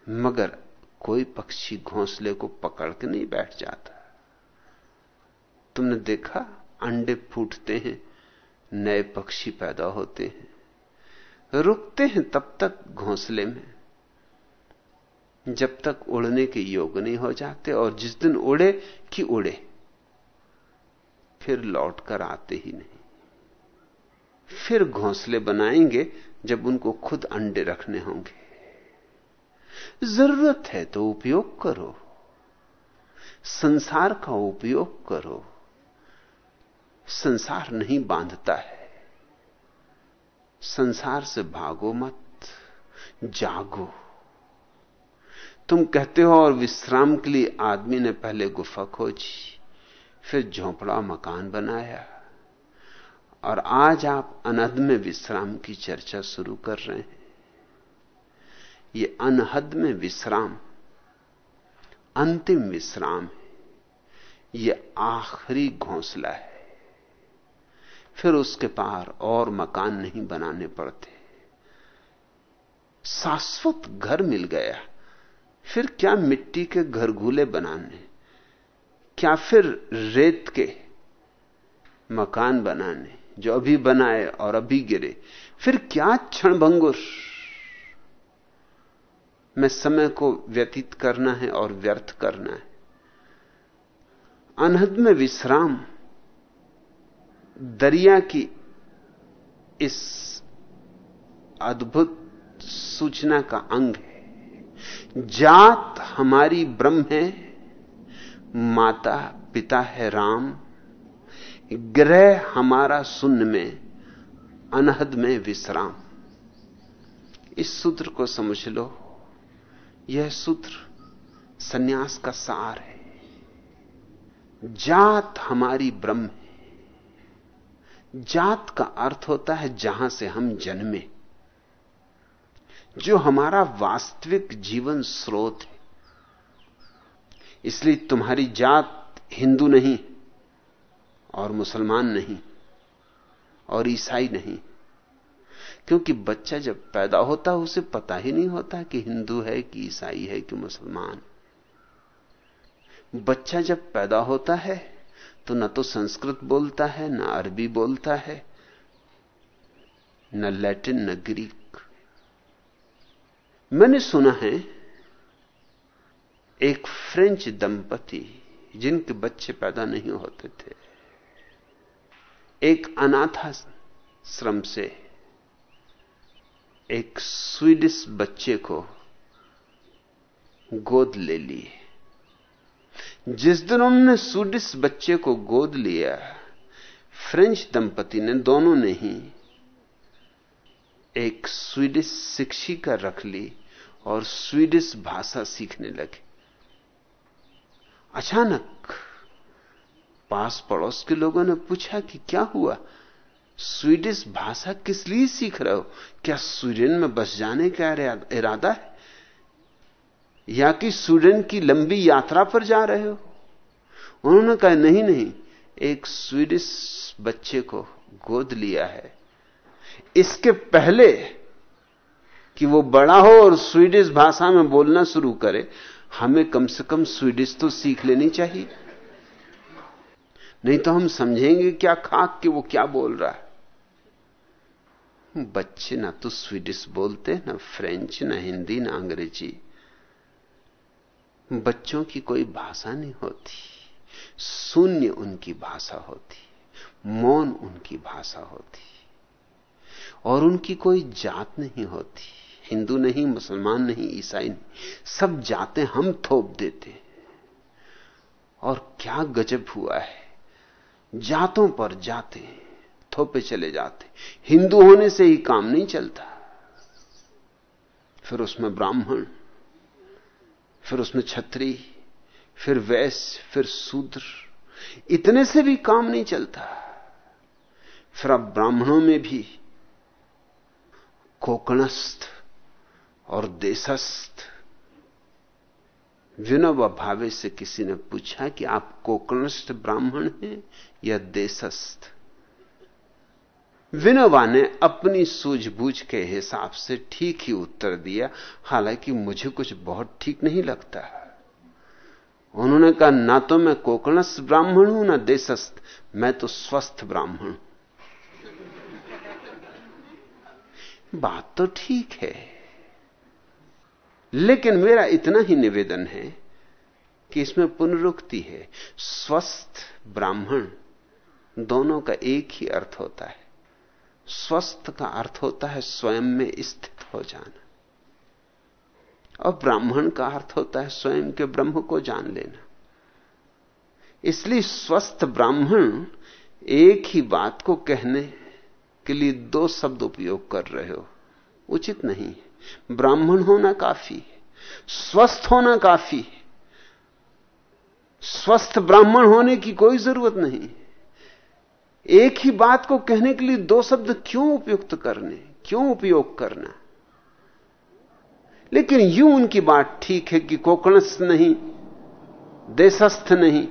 मगर कोई पक्षी घोंसले को पकड़ के नहीं बैठ जाता। तुमने देखा? अंडे फूटते हैं, नए पक्षी पैदा होते हैं। रुकते हैं तब तक घोंसले में, जब तक उड़ने के योग नहीं हो जाते और जिस दिन उड़े कि उड़े, फिर लौट कर आते ही नहीं। फिर घोंसले बनाएँगे जब उनको खुद अंडे रखने होंगे। ज़रूरत है तो उपयोग करो। संसार का उपयोग करो। संसार नहीं बांधता है। संसार से भागो मत, जागो। तुम कहते हो और विश्राम के लिए आदमी ने पहले गुफा खोजी, फिर झोंपड़ा मकान बनाया। और आज आप अनहद में विश्राम की चर्चा शुरू कर रहे हैं। ये अनहद में विश्राम, अंतिम विश्राम है। ये आखिरी घोंसला है। फिर उसके पार और मकान नहीं बनाने पड़ते। शाश्वत घर मिल गया। फिर क्या मिट्टी के घर घूले बनाने? क्या फिर रेत के मकान बनाने, जो अभी बनाए और अभी गिरे? फिर क्या क्षण भंगुर में समय को व्यतीत करना है और व्यर्थ करना है। अनहद में विश्राम, दरिया की इस अद्भुत सूचना का अंग है। जात हमारी ब्रह्म है, माता पिता है राम, ग्रह हमारा शून्य में, अनहद में विश्राम। इस सूत्र को समझ लो। यह सूत्र सन्यास का सार है। जात हमारी ब्रह्म है। जात का अर्थ होता है जहाँ से हम जन्मे। जो हमारा वास्तविक जीवन स्रोत है। इसलिए तुम्हारी जात हिंदू नहीं और मुसलमान नहीं और ईसाई नहीं। क्योंकि बच्चा जब पैदा होता है, उसे पता ही नहीं होता कि हिंदू है कि ईसाई है कि मुसलमान। बच्चा जब पैदा होता है तो न तो संस्कृत बोलता है, न अरबी बोलता है, न लैटिन, न ग्रीक। मैंने सुना है, एक फ्रेंच दंपति जिनके बच्चे पैदा नहीं होते थे, एक अनाथा श्रम से एक स्वीडिश बच्चे को गोद ले लिए जिस दिन उन्होंने स्वीडिश बच्चे को गोद लिया, फ्रेंच दंपति ने दोनों ने ही एक स्वीडिश शिक्षिका रख ली और स्वीडिश भाषा सीखने लगे। अचानक पास पड़ोस के लोगों ने पूछा कि क्या हुआ? स्वीडिश भाषा किस लिए सीख रहे हो? क्या स्वीडन में बस जाने का इरादा है? या कि स्वीडन की लंबी यात्रा पर जा रहे हो? उन्होंने कहा, नहीं नहीं, एक स्वीडिश बच्चे को गोद लिया है। इसके पहले कि वो बड़ा हो और स्वीडिश भाषा में बोलना शुरू करे, हमें कम से कम स्वीडिश तो सीख लेनी चाहिए। नहीं तो हम समझेंगे क्या खाक कि वो क्या बोल रहा है। बच्चे ना तो स्वीडिश बोलते, ना फ्रेंच, ना हिंदी, ना अंग्रेज़ी। बच्चों की कोई भाषा नहीं होती। शून्य उनकी भाषा होती। मौन उनकी भाषा होती। और उनकी कोई जात नहीं होती। हिंदू नहीं, मुसलमान नहीं, ईसाई नहीं। सब जाते हम थोप देते और क्या गजब हुआ है। जातों पर जाते थोपे चले जाते हिंदू होने से ही काम नहीं चलता। फिर उसमें ब्राह्मण, फिर उसमें छत्री फिर वैश्य फिर शूद्र, इतने से भी काम नहीं चलता। फिर अब ब्राह्मणों में भी कोकणस्थ और देशस्थ विनोबा भावे से किसी ने पूछा कि आप कोकणस्थ ब्राह्मण हैं या देशस्थ? विनोबा ने अपनी सूझबूझ के हिसाब से ठीक ही उत्तर दिया, हालाँकि मुझे कुछ बहुत ठीक नहीं लगता। उन्होंने कहा, ना तो मैं कोकणस्थ ब्राह्मण हूँ, ना देशस्थ, मैं तो स्वस्थ ब्राह्मण बात तो ठीक है। लेकिन मेरा इतना ही निवेदन है कि इसमें पुनरुक्ति है। स्वस्थ ब्राह्मण दोनों का एक ही अर्थ होता है। स्वस्थ का अर्थ होता है स्वयं में स्थित हो जाना। और ब्राह्मण का अर्थ होता है स्वयं के ब्रह्म को जान लेना। इसलिए स्वस्थ ब्राह्मण एक ही बात को कहने के लिए दो शब्द उपयोग कर रहे हो। उचित नहीं है। ब्राह्मण होना काफ़ी है, स्वस्थ होना काफ़ी है। स्वस्थ ब्राह्मण होने की कोई ज़रूरत नहीं एक ही बात को कहने के लिए दो शब्द क्यों उपयुक्त करने, क्यों उपयोग करना? लेकिन यूँ उनकी बात ठीक है कि कोकणस्थ नहीं, देशस्थ नहीं।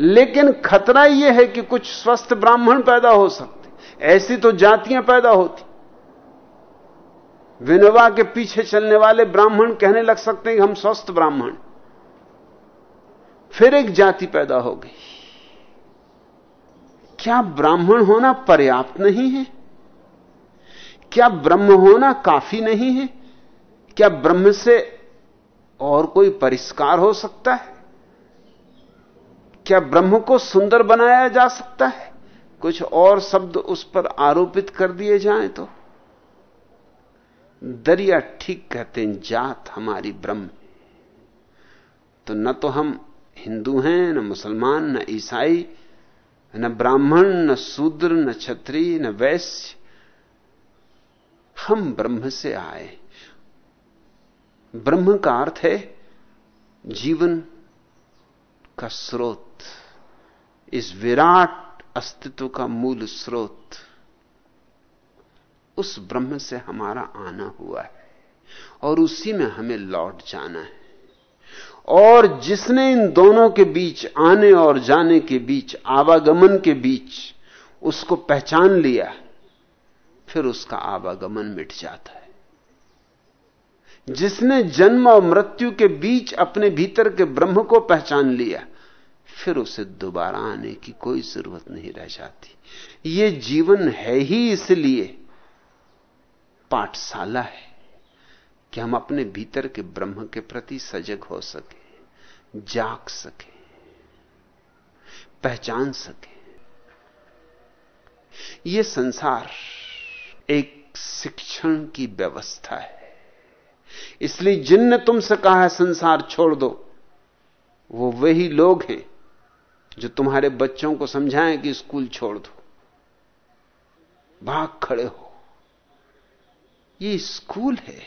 लेकिन खतरा यह है कि कुछ स्वस्थ ब्राह्मण पैदा हो सकते। ऐसी तो जातियाँ पैदा होती। विनोबा के पीछे चलने वाले ब्राह्मण कहने लग सकते हैं कि हम स्वस्थ ब्राह्मण। फिर एक जाति पैदा हो गई। क्या ब्राह्मण होना पर्याप्त नहीं है? क्या ब्रह्म होना काफ़ी नहीं है? क्या ब्रह्म से और कोई परिष्कार हो सकता है? क्या ब्रह्म को सुंदर बनाया जा सकता है? कुछ और शब्द उस पर आरोपित कर दिए जाएँ तो? दरिया ठीक कहते हैं, जात हमारी ब्रह्म तो न तो हम हिंदू हैं, न मुसलमान, न ईसाई, न ब्राह्मण, न शूद्र, न छत्री न वैश्य। हम ब्रह्म से आए ब्रह्म का अर्थ है जीवन का स्रोत। इस विराट अस्तित्व का मूल स्रोत। उस ब्रह्म से हमारा आना हुआ है और उसी में हमें लौट जाना है। और जिसने इन दोनों के बीच आने और जाने के बीच, आवागमन के बीच उसको पहचान लिया, फिर उसका आवागमन मिट जाता है। जिसने जन्म और मृत्यु के बीच अपने भीतर के ब्रह्म को पहचान लिया, फिर उसे दोबारा आने की कोई ज़रूरत नहीं रह जाती। ये जीवन है ही इसलिए पाठशाला है कि हम अपने भीतर के ब्रह्म के प्रति सजग हो सके, जाग सके, पहचान सके। यह संसार एक शिक्षण की व्यवस्था है। इसलिए जिनने तुमसे कहा है, संसार छोड़ दो, वो वही लोग हैं जो तुम्हारे बच्चों को समझाएँ कि स्कूल छोड़ दो। भाग खड़े हो। ये स्कूल है।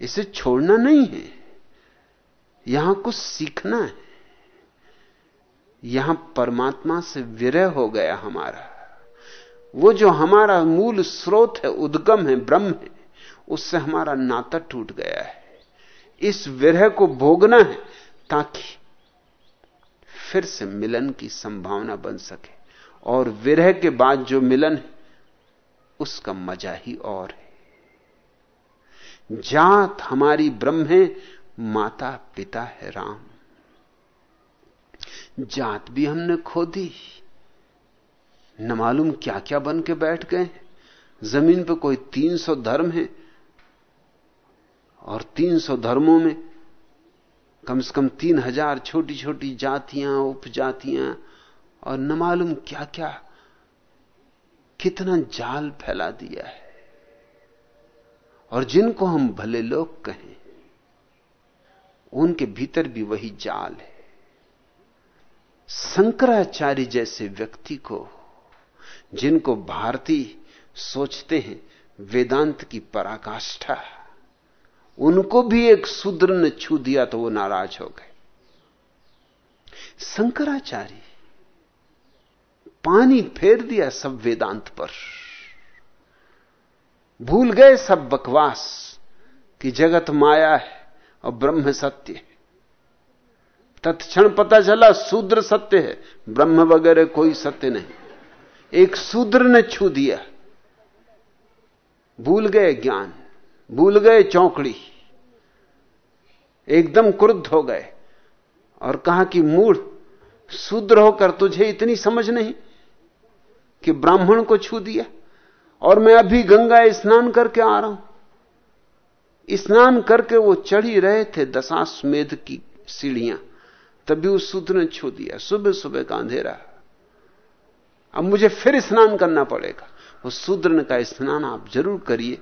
इसे छोड़ना नहीं है। यहाँ कुछ सीखना है। यहाँ परमात्मा से विरह हो गया हमारा। वो जो हमारा मूल स्रोत है, उद्गम है, ब्रह्म है, उससे हमारा नाता टूट गया है। इस विरह को भोगना है ताकि फिर से मिलन की संभावना बन सके। और विरह के बाद जो मिलन है उसका मज़ा ही और है। जात हमारी ब्रह्म है, माता पिता है राम। जात भी हमने खो दी न मालूम क्या क्या बन के बैठ गए ज़मीन पर कोई तीन सौ धर्म है और तीन सौ धर्मों में कम से कम तीन हज़ार छोटी छोटी जातियाँ, उपजातियाँ और न मालूम क्या क्या कितना जाल फैला दिया है। और जिनको हम भले लोग कहें, उनके भीतर भी वही जाल है। शंकराचार्य जैसे व्यक्ति को, जिनको भारतीय सोचते हैं वेदांत की पराकाष्ठा, उनको भी एक शूद्र ने छू दिया तो वो नाराज़ हो गए। शंकराचार्य पानी फेर दिया सब वेदांत पर। भूल गए सब बकवास कि जगत माया है और ब्रह्म सत्य है। तत्क्षण पता चला शूद्र सत्य है, ब्रह्म वगैरह कोई सत्य नहीं। एक शूद्र ने छू दिया। भूल गए ज्ञान, भूल गए चौकड़ी। एकदम क्रुद्ध हो गए और कहा कि मूढ़, शूद्र होकर तुझे इतनी समझ नहीं? कि ब्राह्मण को छू दिया और मैं अभी गंगा स्नान करके आ रहा हूँ। स्नान करके वो चढ़ी रहे थे दशाश्वेध की सीढ़ियाँ। तभी उस सूत्र ने छू दिया। सुबह सुबह का अंधेरा। अब मुझे फिर स्नान करना पड़ेगा। उस शूद्र का स्नान आप ज़रूर करिए।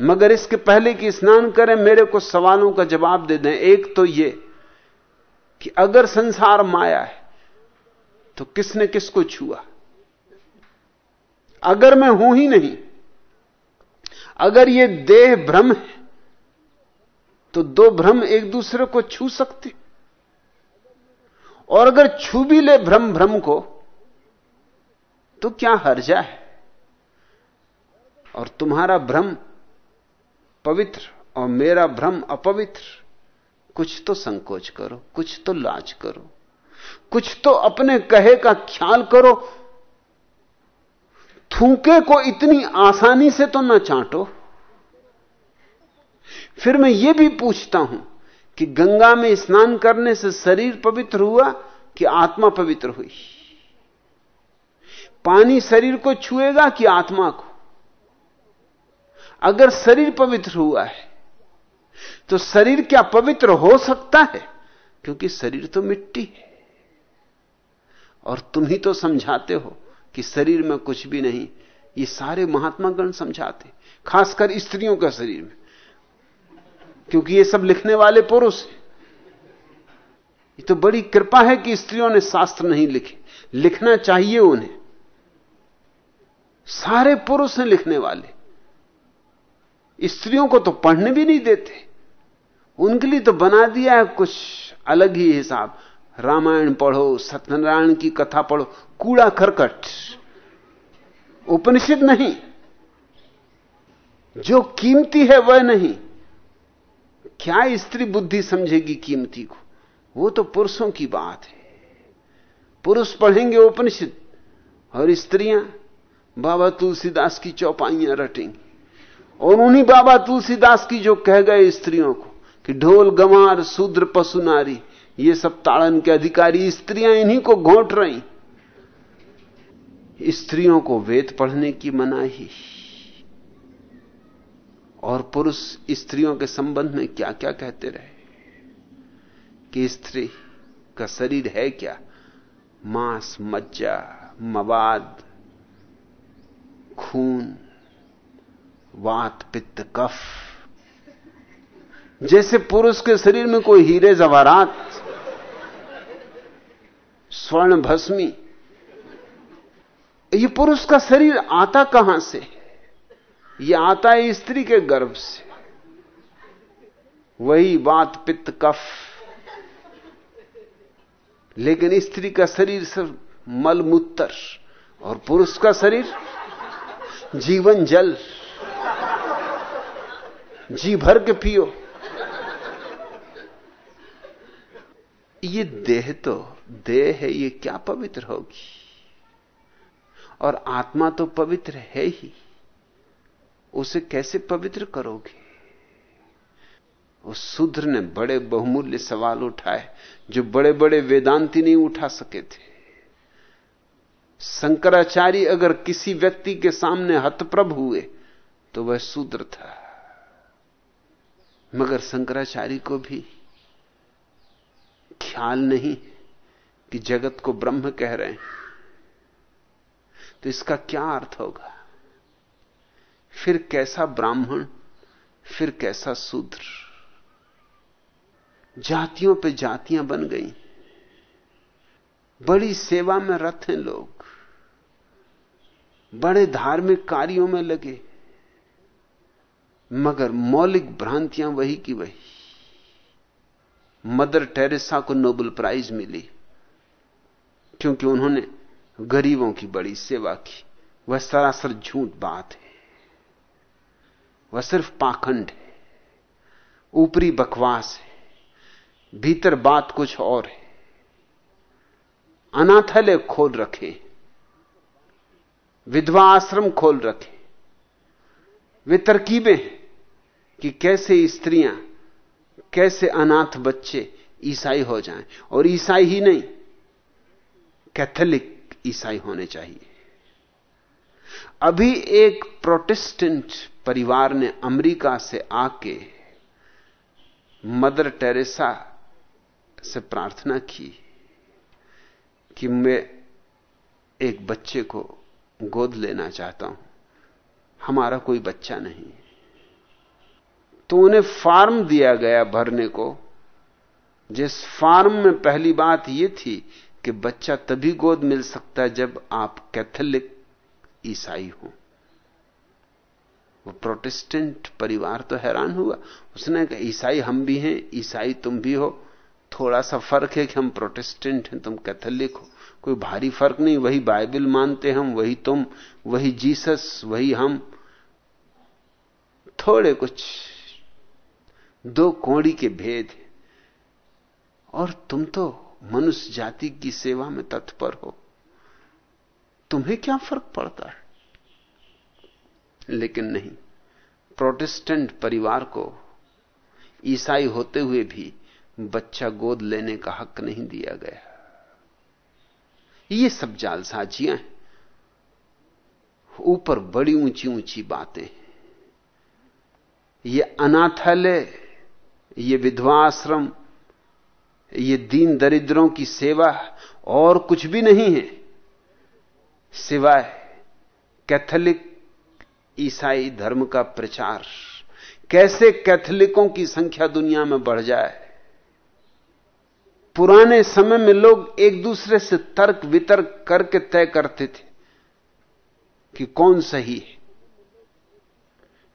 मगर इसके पहले कि स्नान करें, मेरे को सवालों का जवाब दे दें। एक तो ये कि अगर संसार माया है तो किसने किसको छुआ? अगर मैं हूँ ही नहीं, अगर ये देह भ्रम है तो दो भ्रम एक दूसरे को छू सकते। और अगर छू भी ले भ्रम भ्रम को तो क्या हर्जा है और तुम्हारा भ्रम पवित्र और मेरा भ्रम अपवित्र। कुछ तो संकोच करो, कुछ तो लाज करो, कुछ तो अपने कहे का ख्याल करो थूके को इतनी आसानी से तो ना चांटो। फिर मैं ये भी पूछता हूँ कि गंगा में स्नान करने से शरीर पवित्र हुआ कि आत्मा पवित्र हुई? पानी शरीर को छुएगा कि आत्मा को? अगर शरीर पवित्र हुआ है तो शरीर क्या पवित्र हो सकता है? क्योंकि शरीर तो मिट्टी है। और तुम ही तो समझाते हो कि शरीर में कुछ भी नहीं। ये सारे महात्मा गण समझाते खासकर स्त्रियों का शरीर में। क्योंकि ये सब लिखने वाले पुरुष हैं। ये तो बड़ी कृपा है कि स्त्रियों ने शास्त्र नहीं लिखे। लिखना चाहिए उन्हें। सारे पुरुष हैं लिखने वाले। स्त्रियों को तो पढ़ने भी नहीं देते। उनके लिए तो बना दिया है कुछ अलग ही हिसाब। रामायण पढ़ो, सत्यनारायण की कथा पढ़ो कूड़ा करकट उपनिषद नहीं। जो कीमती है वह नहीं। क्या स्त्री बुद्धि समझेगी कीमती को? वो तो पुरुषों की बात है। पुरुष पढ़ेंगे उपनिषद, और स्त्रियाँ बाबा तुलसीदास की चौपाइयाँ रटेंगी। और उन्हीं बाबा तुलसीदास की जो कह गए स्त्रियों को कि ढोल, गमार, शूद्र, पशु, नारी, ये सब ताड़न के अधिकारी स्त्रियाँ इन्हीं को घोट रही। स्त्रियों को वेद पढ़ने की मनाही। और पुरुष स्त्रियों के संबंध में क्या क्या कहते रहे? कि स्त्री का शरीर है क्या? मांस, मज्जा, मवाद, खून, वात, पित्त, कफ। जैसे पुरुष के शरीर में कोई हीरे जवारात स्वर्ण भस्मी ये पुरुष का शरीर आता कहाँ से? ये आता है स्त्री के गर्भ से। वही बात पित्त कफ। लेकिन स्त्री का शरीर सिर्फ़ मलमूत्र और पुरुष का शरीर जीवन जल। जी भर के पियो। ये देह तो देह है, ये क्या पवित्र होगी? और आत्मा तो पवित्र है ही। उसे कैसे पवित्र करोगे? उस शूद्र ने बड़े बहुमूल्य सवाल उठाए, जो बड़े बड़े वेदांति नहीं उठा सके थे। शंकराचार्य अगर किसी व्यक्ति के सामने हतप्रभ हुए तो वह शूद्र था। मगर शंकराचार्य को भी ख्याल नहीं कि जगत को ब्रह्म कह रहे हैं। तो इसका क्या अर्थ होगा? फिर कैसा ब्राह्मण, फिर कैसा शूद्र? जातियों पे जातियाँ बन गई। बड़ी सेवा में रथ हैं लोग। बड़े धार्मिक कार्यों में लगे। मगर मौलिक भ्रांतियाँ वही की वही। मदर टेरेसा को नोबेल प्राइज मिली। क्योंकि उन्होंने गरीबों की बड़ी सेवा की। वह सरासर झूठ बात है। वह सिर्फ़ पाखंड है। ऊपरी बकवास है। भीतर बात कुछ और है। अनाथालय खोल रखे। विधवा आश्रम खोल रखे। वे तरकीबें कि कैसे स्त्रियाँ, कैसे अनाथ बच्चे ईसाई हो जाएँ। और ईसाई ही नहीं, कैथोलिक ईसाई होने चाहिए। अभी एक प्रोटेस्टेंट परिवार ने अमेरिका से आके मदर टेरेसा से प्रार्थना की कि मैं एक बच्चे को गोद लेना चाहता हूँ। हमारा कोई बच्चा नहीं। तो उन्हें फार्म दिया गया भरने को। जिस फार्म में पहली बात यह थी कि बच्चा तभी गोद मिल सकता है जब आप कैथोलिक ईसाई हो। वो प्रोटेस्टेंट परिवार तो हैरान हुआ। उसने कहा, ईसाई हम भी हैं, ईसाई तुम भी हो। थोड़ा सा फ़र्क है कि हम प्रोटेस्टेंट हैं, तुम कैथोलिक हो। कोई भारी फ़र्क नहीं, वही बाइबल मानते हम, वही तुम, वही जीसस, वही हम। थोड़े कुछ, दो कोड़ी के भेद है। और तुम तो मनुष्य जाति की सेवा में तत्पर हो, तुम्हें क्या फ़र्क पड़ता है? लेकिन नहीं, प्रोटेस्टेंट परिवार को ईसाई होते हुए भी बच्चा गोद लेने का हक नहीं दिया गया। ये सब जालसाजियाँ हैं। ऊपर बड़ी ऊँची ऊँची बातें ये अनाथालय, ये विधवा आश्रम ये दीन दरिद्रों की सेवा और कुछ भी नहीं है, सिवाय कैथोलिक ईसाई धर्म का प्रचार। कैसे कैथोलिकों की संख्या दुनिया में बढ़ जाए? पुराने समय में लोग एक दूसरे से तर्क वितर्क करके तय करते थे कि कौन सही है।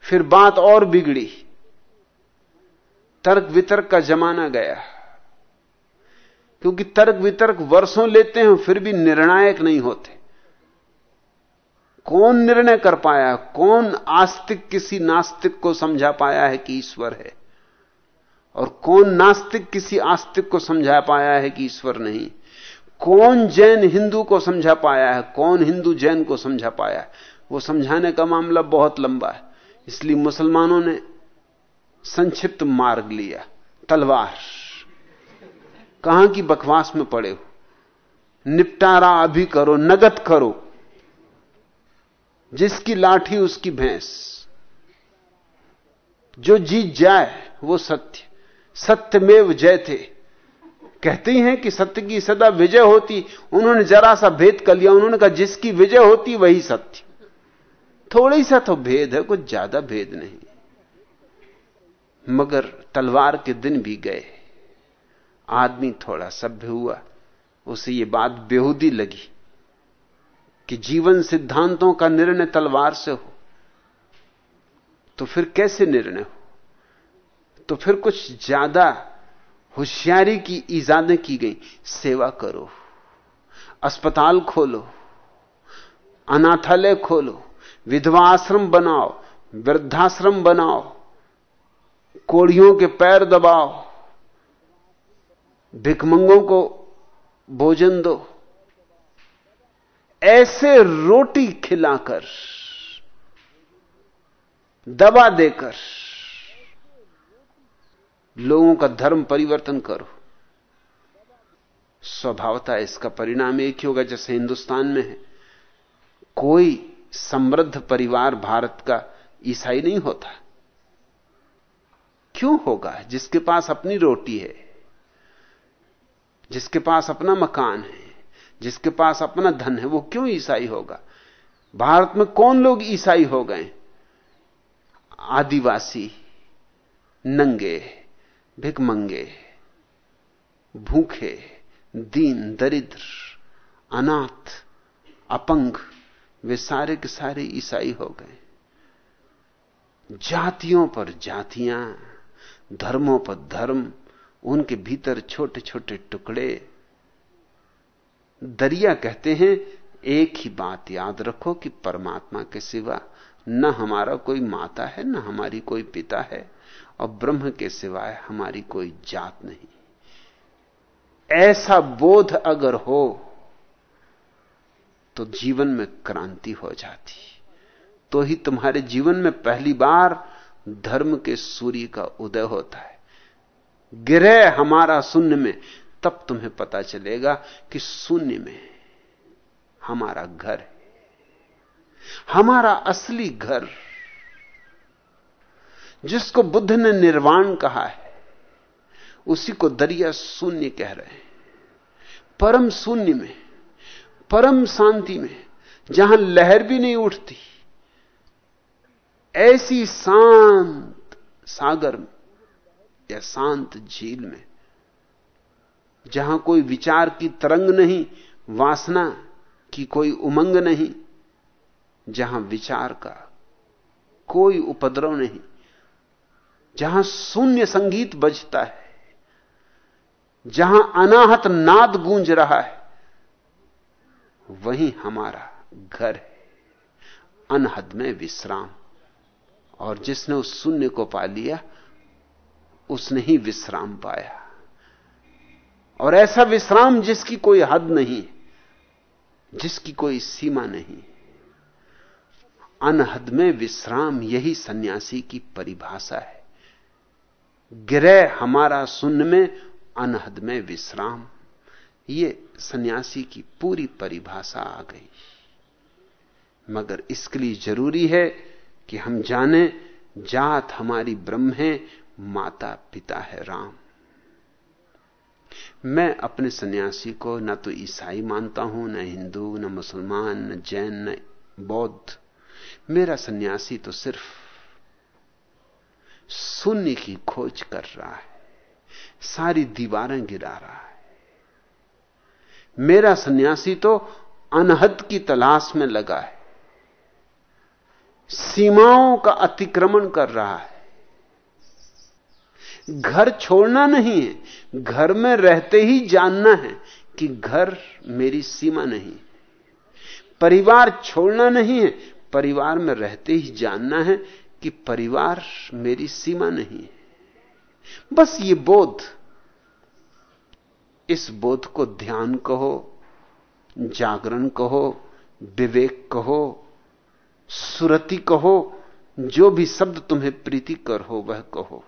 फिर बात और बिगड़ी। तर्क वितर्क का जमाना गया। क्योंकि तर्क वितर्क वर्षों लेते हैं, फिर भी निर्णायक नहीं होते। कौन निर्णय कर पाया? कौन आस्तिक किसी नास्तिक को समझा पाया है कि ईश्वर है? और कौन नास्तिक किसी आस्तिक को समझा पाया है कि ईश्वर नहीं? कौन जैन हिंदू को समझा पाया है? कौन हिंदू जैन को समझा पाया है? वो समझाने का मामला बहुत लंबा है। इसलिए मुसलमानों ने संक्षिप्त मार्ग लिया, तलवार। कहाँ की बकवास में पड़े हो? निपटारा अभी करो, नगद करो। जिसकी लाठी उसकी भैंस। जो जीत जाए, वो सत्य। सत्यमेव थे। कहते हैं कि सत्य की सदा विजय होती। उन्होंने जरा सा भेद कर लिया। उन्होंने कहा, जिसकी विजय होती, वही सत्य। थोड़ी सा तो भेद है, कुछ ज़्यादा भेद नहीं। मगर तलवार के दिन भी गए। आदमी थोड़ा सभ्य हुआ, उसे ये बात बेहूदी लगी कि जीवन सिद्धांतों का निर्णय तलवार से हो। तो फिर कैसे निर्णय हो? तो फिर कुछ ज़्यादा होशियारी की ईजादें की गई। सेवा करो, अस्पताल खोलो, अनाथालय खोलो, विधवा आश्रम बनाओ, वृद्धाश्रम बनाओ कोड़ियों के पैर दबाओ भिकमंगों को भोजन दो। ऐसे रोटी खिलाकर दबा देकर, लोगों का धर्म परिवर्तन करो। स्वभावता इसका परिणाम एक ही होगा जैसे हिंदुस्तान में है। कोई समृद्ध परिवार भारत का ईसाई नहीं होता। क्यों होगा? जिसके पास अपनी रोटी है। जिसके पास अपना मकान है, जिसके पास अपना धन है, वो क्यों ईसाई होगा? भारत में कौन लोग ईसाई हो गए? आदिवासी, नंगे, भिकमंगे, भूखे, दीन, दरिद्र, अनाथ, अपंग, वे सारे के सारे ईसाई हो गए। जातियों पर जातियाँ, धर्मों पर धर्म उनके भीतर छोटे छोटे टुकड़े। दरिया कहते हैं, एक ही बात याद रखो कि परमात्मा के सिवा न हमारा कोई माता है, न हमारी कोई पिता है, और ब्रह्म के सिवाय हमारी कोई जात नहीं। ऐसा बोध अगर हो तो जीवन में क्रांति हो जाती। तो ही तुम्हारे जीवन में पहली बार धर्म के सूर्य का उदय होता है। गिरे हमारा शून्य में, तब तुम्हें पता चलेगा कि शून्य में हमारा घर है। हमारा असली घर, जिसको बुद्ध ने निर्वाण कहा है, उसी को दरिया शून्य कह रहे हैं। परम शून्य में, परम शांति में, जहाँ लहर भी नहीं उठती, ऐसी शांत सागर या शांत झील में, जहाँ कोई विचार की तरंग नहीं, वासना की कोई उमंग नहीं, जहाँ विचार का कोई उपद्रव नहीं, जहाँ शून्य संगीत बजता है, जहाँ अनाहत नाद गूंज रहा है, वहीं हमारा घर है। अनहद में विश्राम, और जिसने उस शून्य को पा लिया उसने ही विश्राम पाया। और ऐसा विश्राम जिसकी कोई हद नहीं, जिसकी कोई सीमा नहीं, अनहद में विश्राम यही सन्यासी की परिभाषा है। गिरह हमारा शून्य में, अनहद में विश्राम। ये सन्यासी की पूरी परिभाषा आ गई। मगर इसके लिए ज़रूरी है कि हम जाने, जात हमारी ब्रह्म है माता पिता है राम। मैं अपने सन्यासी को न तो ईसाई मानता हूँ, न हिंदू, न मुसलमान, न जैन, न बौद्ध। मेरा सन्यासी तो सिर्फ़ शून्य की खोज कर रहा है, सारी दीवारें गिरा रहा है। मेरा सन्यासी तो अनहद की तलाश में लगा है, सीमाओं का अतिक्रमण कर रहा है। घर छोड़ना नहीं है, घर में रहते ही जानना है कि घर मेरी सीमा नहीं परिवार छोड़ना नहीं है, परिवार में रहते ही जानना है कि परिवार मेरी सीमा नहीं है। बस ये बोध, इस बोध को ध्यान कहो, जागरण कहो, विवेक कहो, सुरति कहो, जो भी शब्द तुम्हें प्रीति कर हो वह कहो।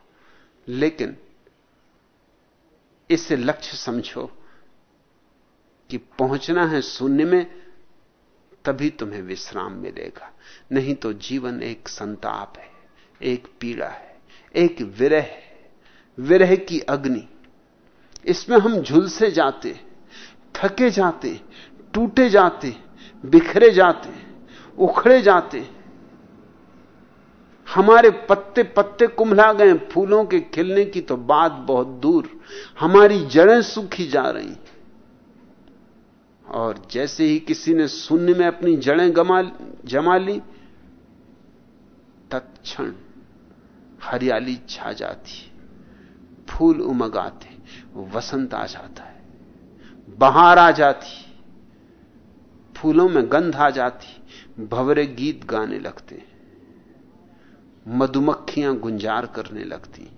लेकिन इसे लक्ष्य समझो कि पहुँचना है शून्य में, तभी तुम्हें विश्राम मिलेगा। नहीं तो जीवन एक संताप है, एक पीड़ा है, एक विरह है। विरह की अग्नि। इसमें हम झुलसे जाते, थके जाते, टूटे जाते, बिखरे जाते, उखड़े जाते हमारे पत्ते पत्ते कुंभला गए, फूलों के खिलने की तो बात बहुत दूर। हमारी जड़ें सूखी जा रही। और जैसे ही किसी ने शून्य में अपनी जड़ें गमा जमा ली, तत्क्षण हरियाली छा जाती फूल उमग आते वसंत आ जाता है, बहार आ जाती फूलों में गंध आ जाती भवरे गीत गाने लगते मधुमक्खियाँ गुंजार करने लगती।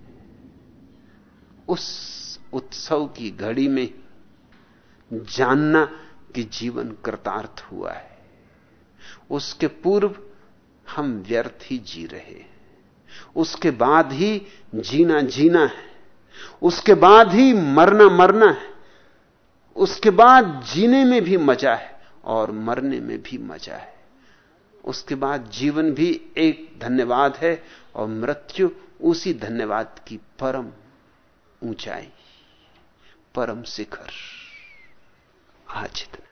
उस उत्सव की घड़ी में जानना कि जीवन कृतार्थ हुआ है। उसके पूर्व हम व्यर्थ ही जी रहे उसके बाद ही जीना जीना है। उसके बाद ही मरना मरना है। उसके बाद जीने में भी मज़ा है और मरने में भी मज़ा है। उसके बाद जीवन भी एक धन्यवाद है और मृत्यु उसी धन्यवाद की परम ऊंचाई, परम शिखर। आज इतना।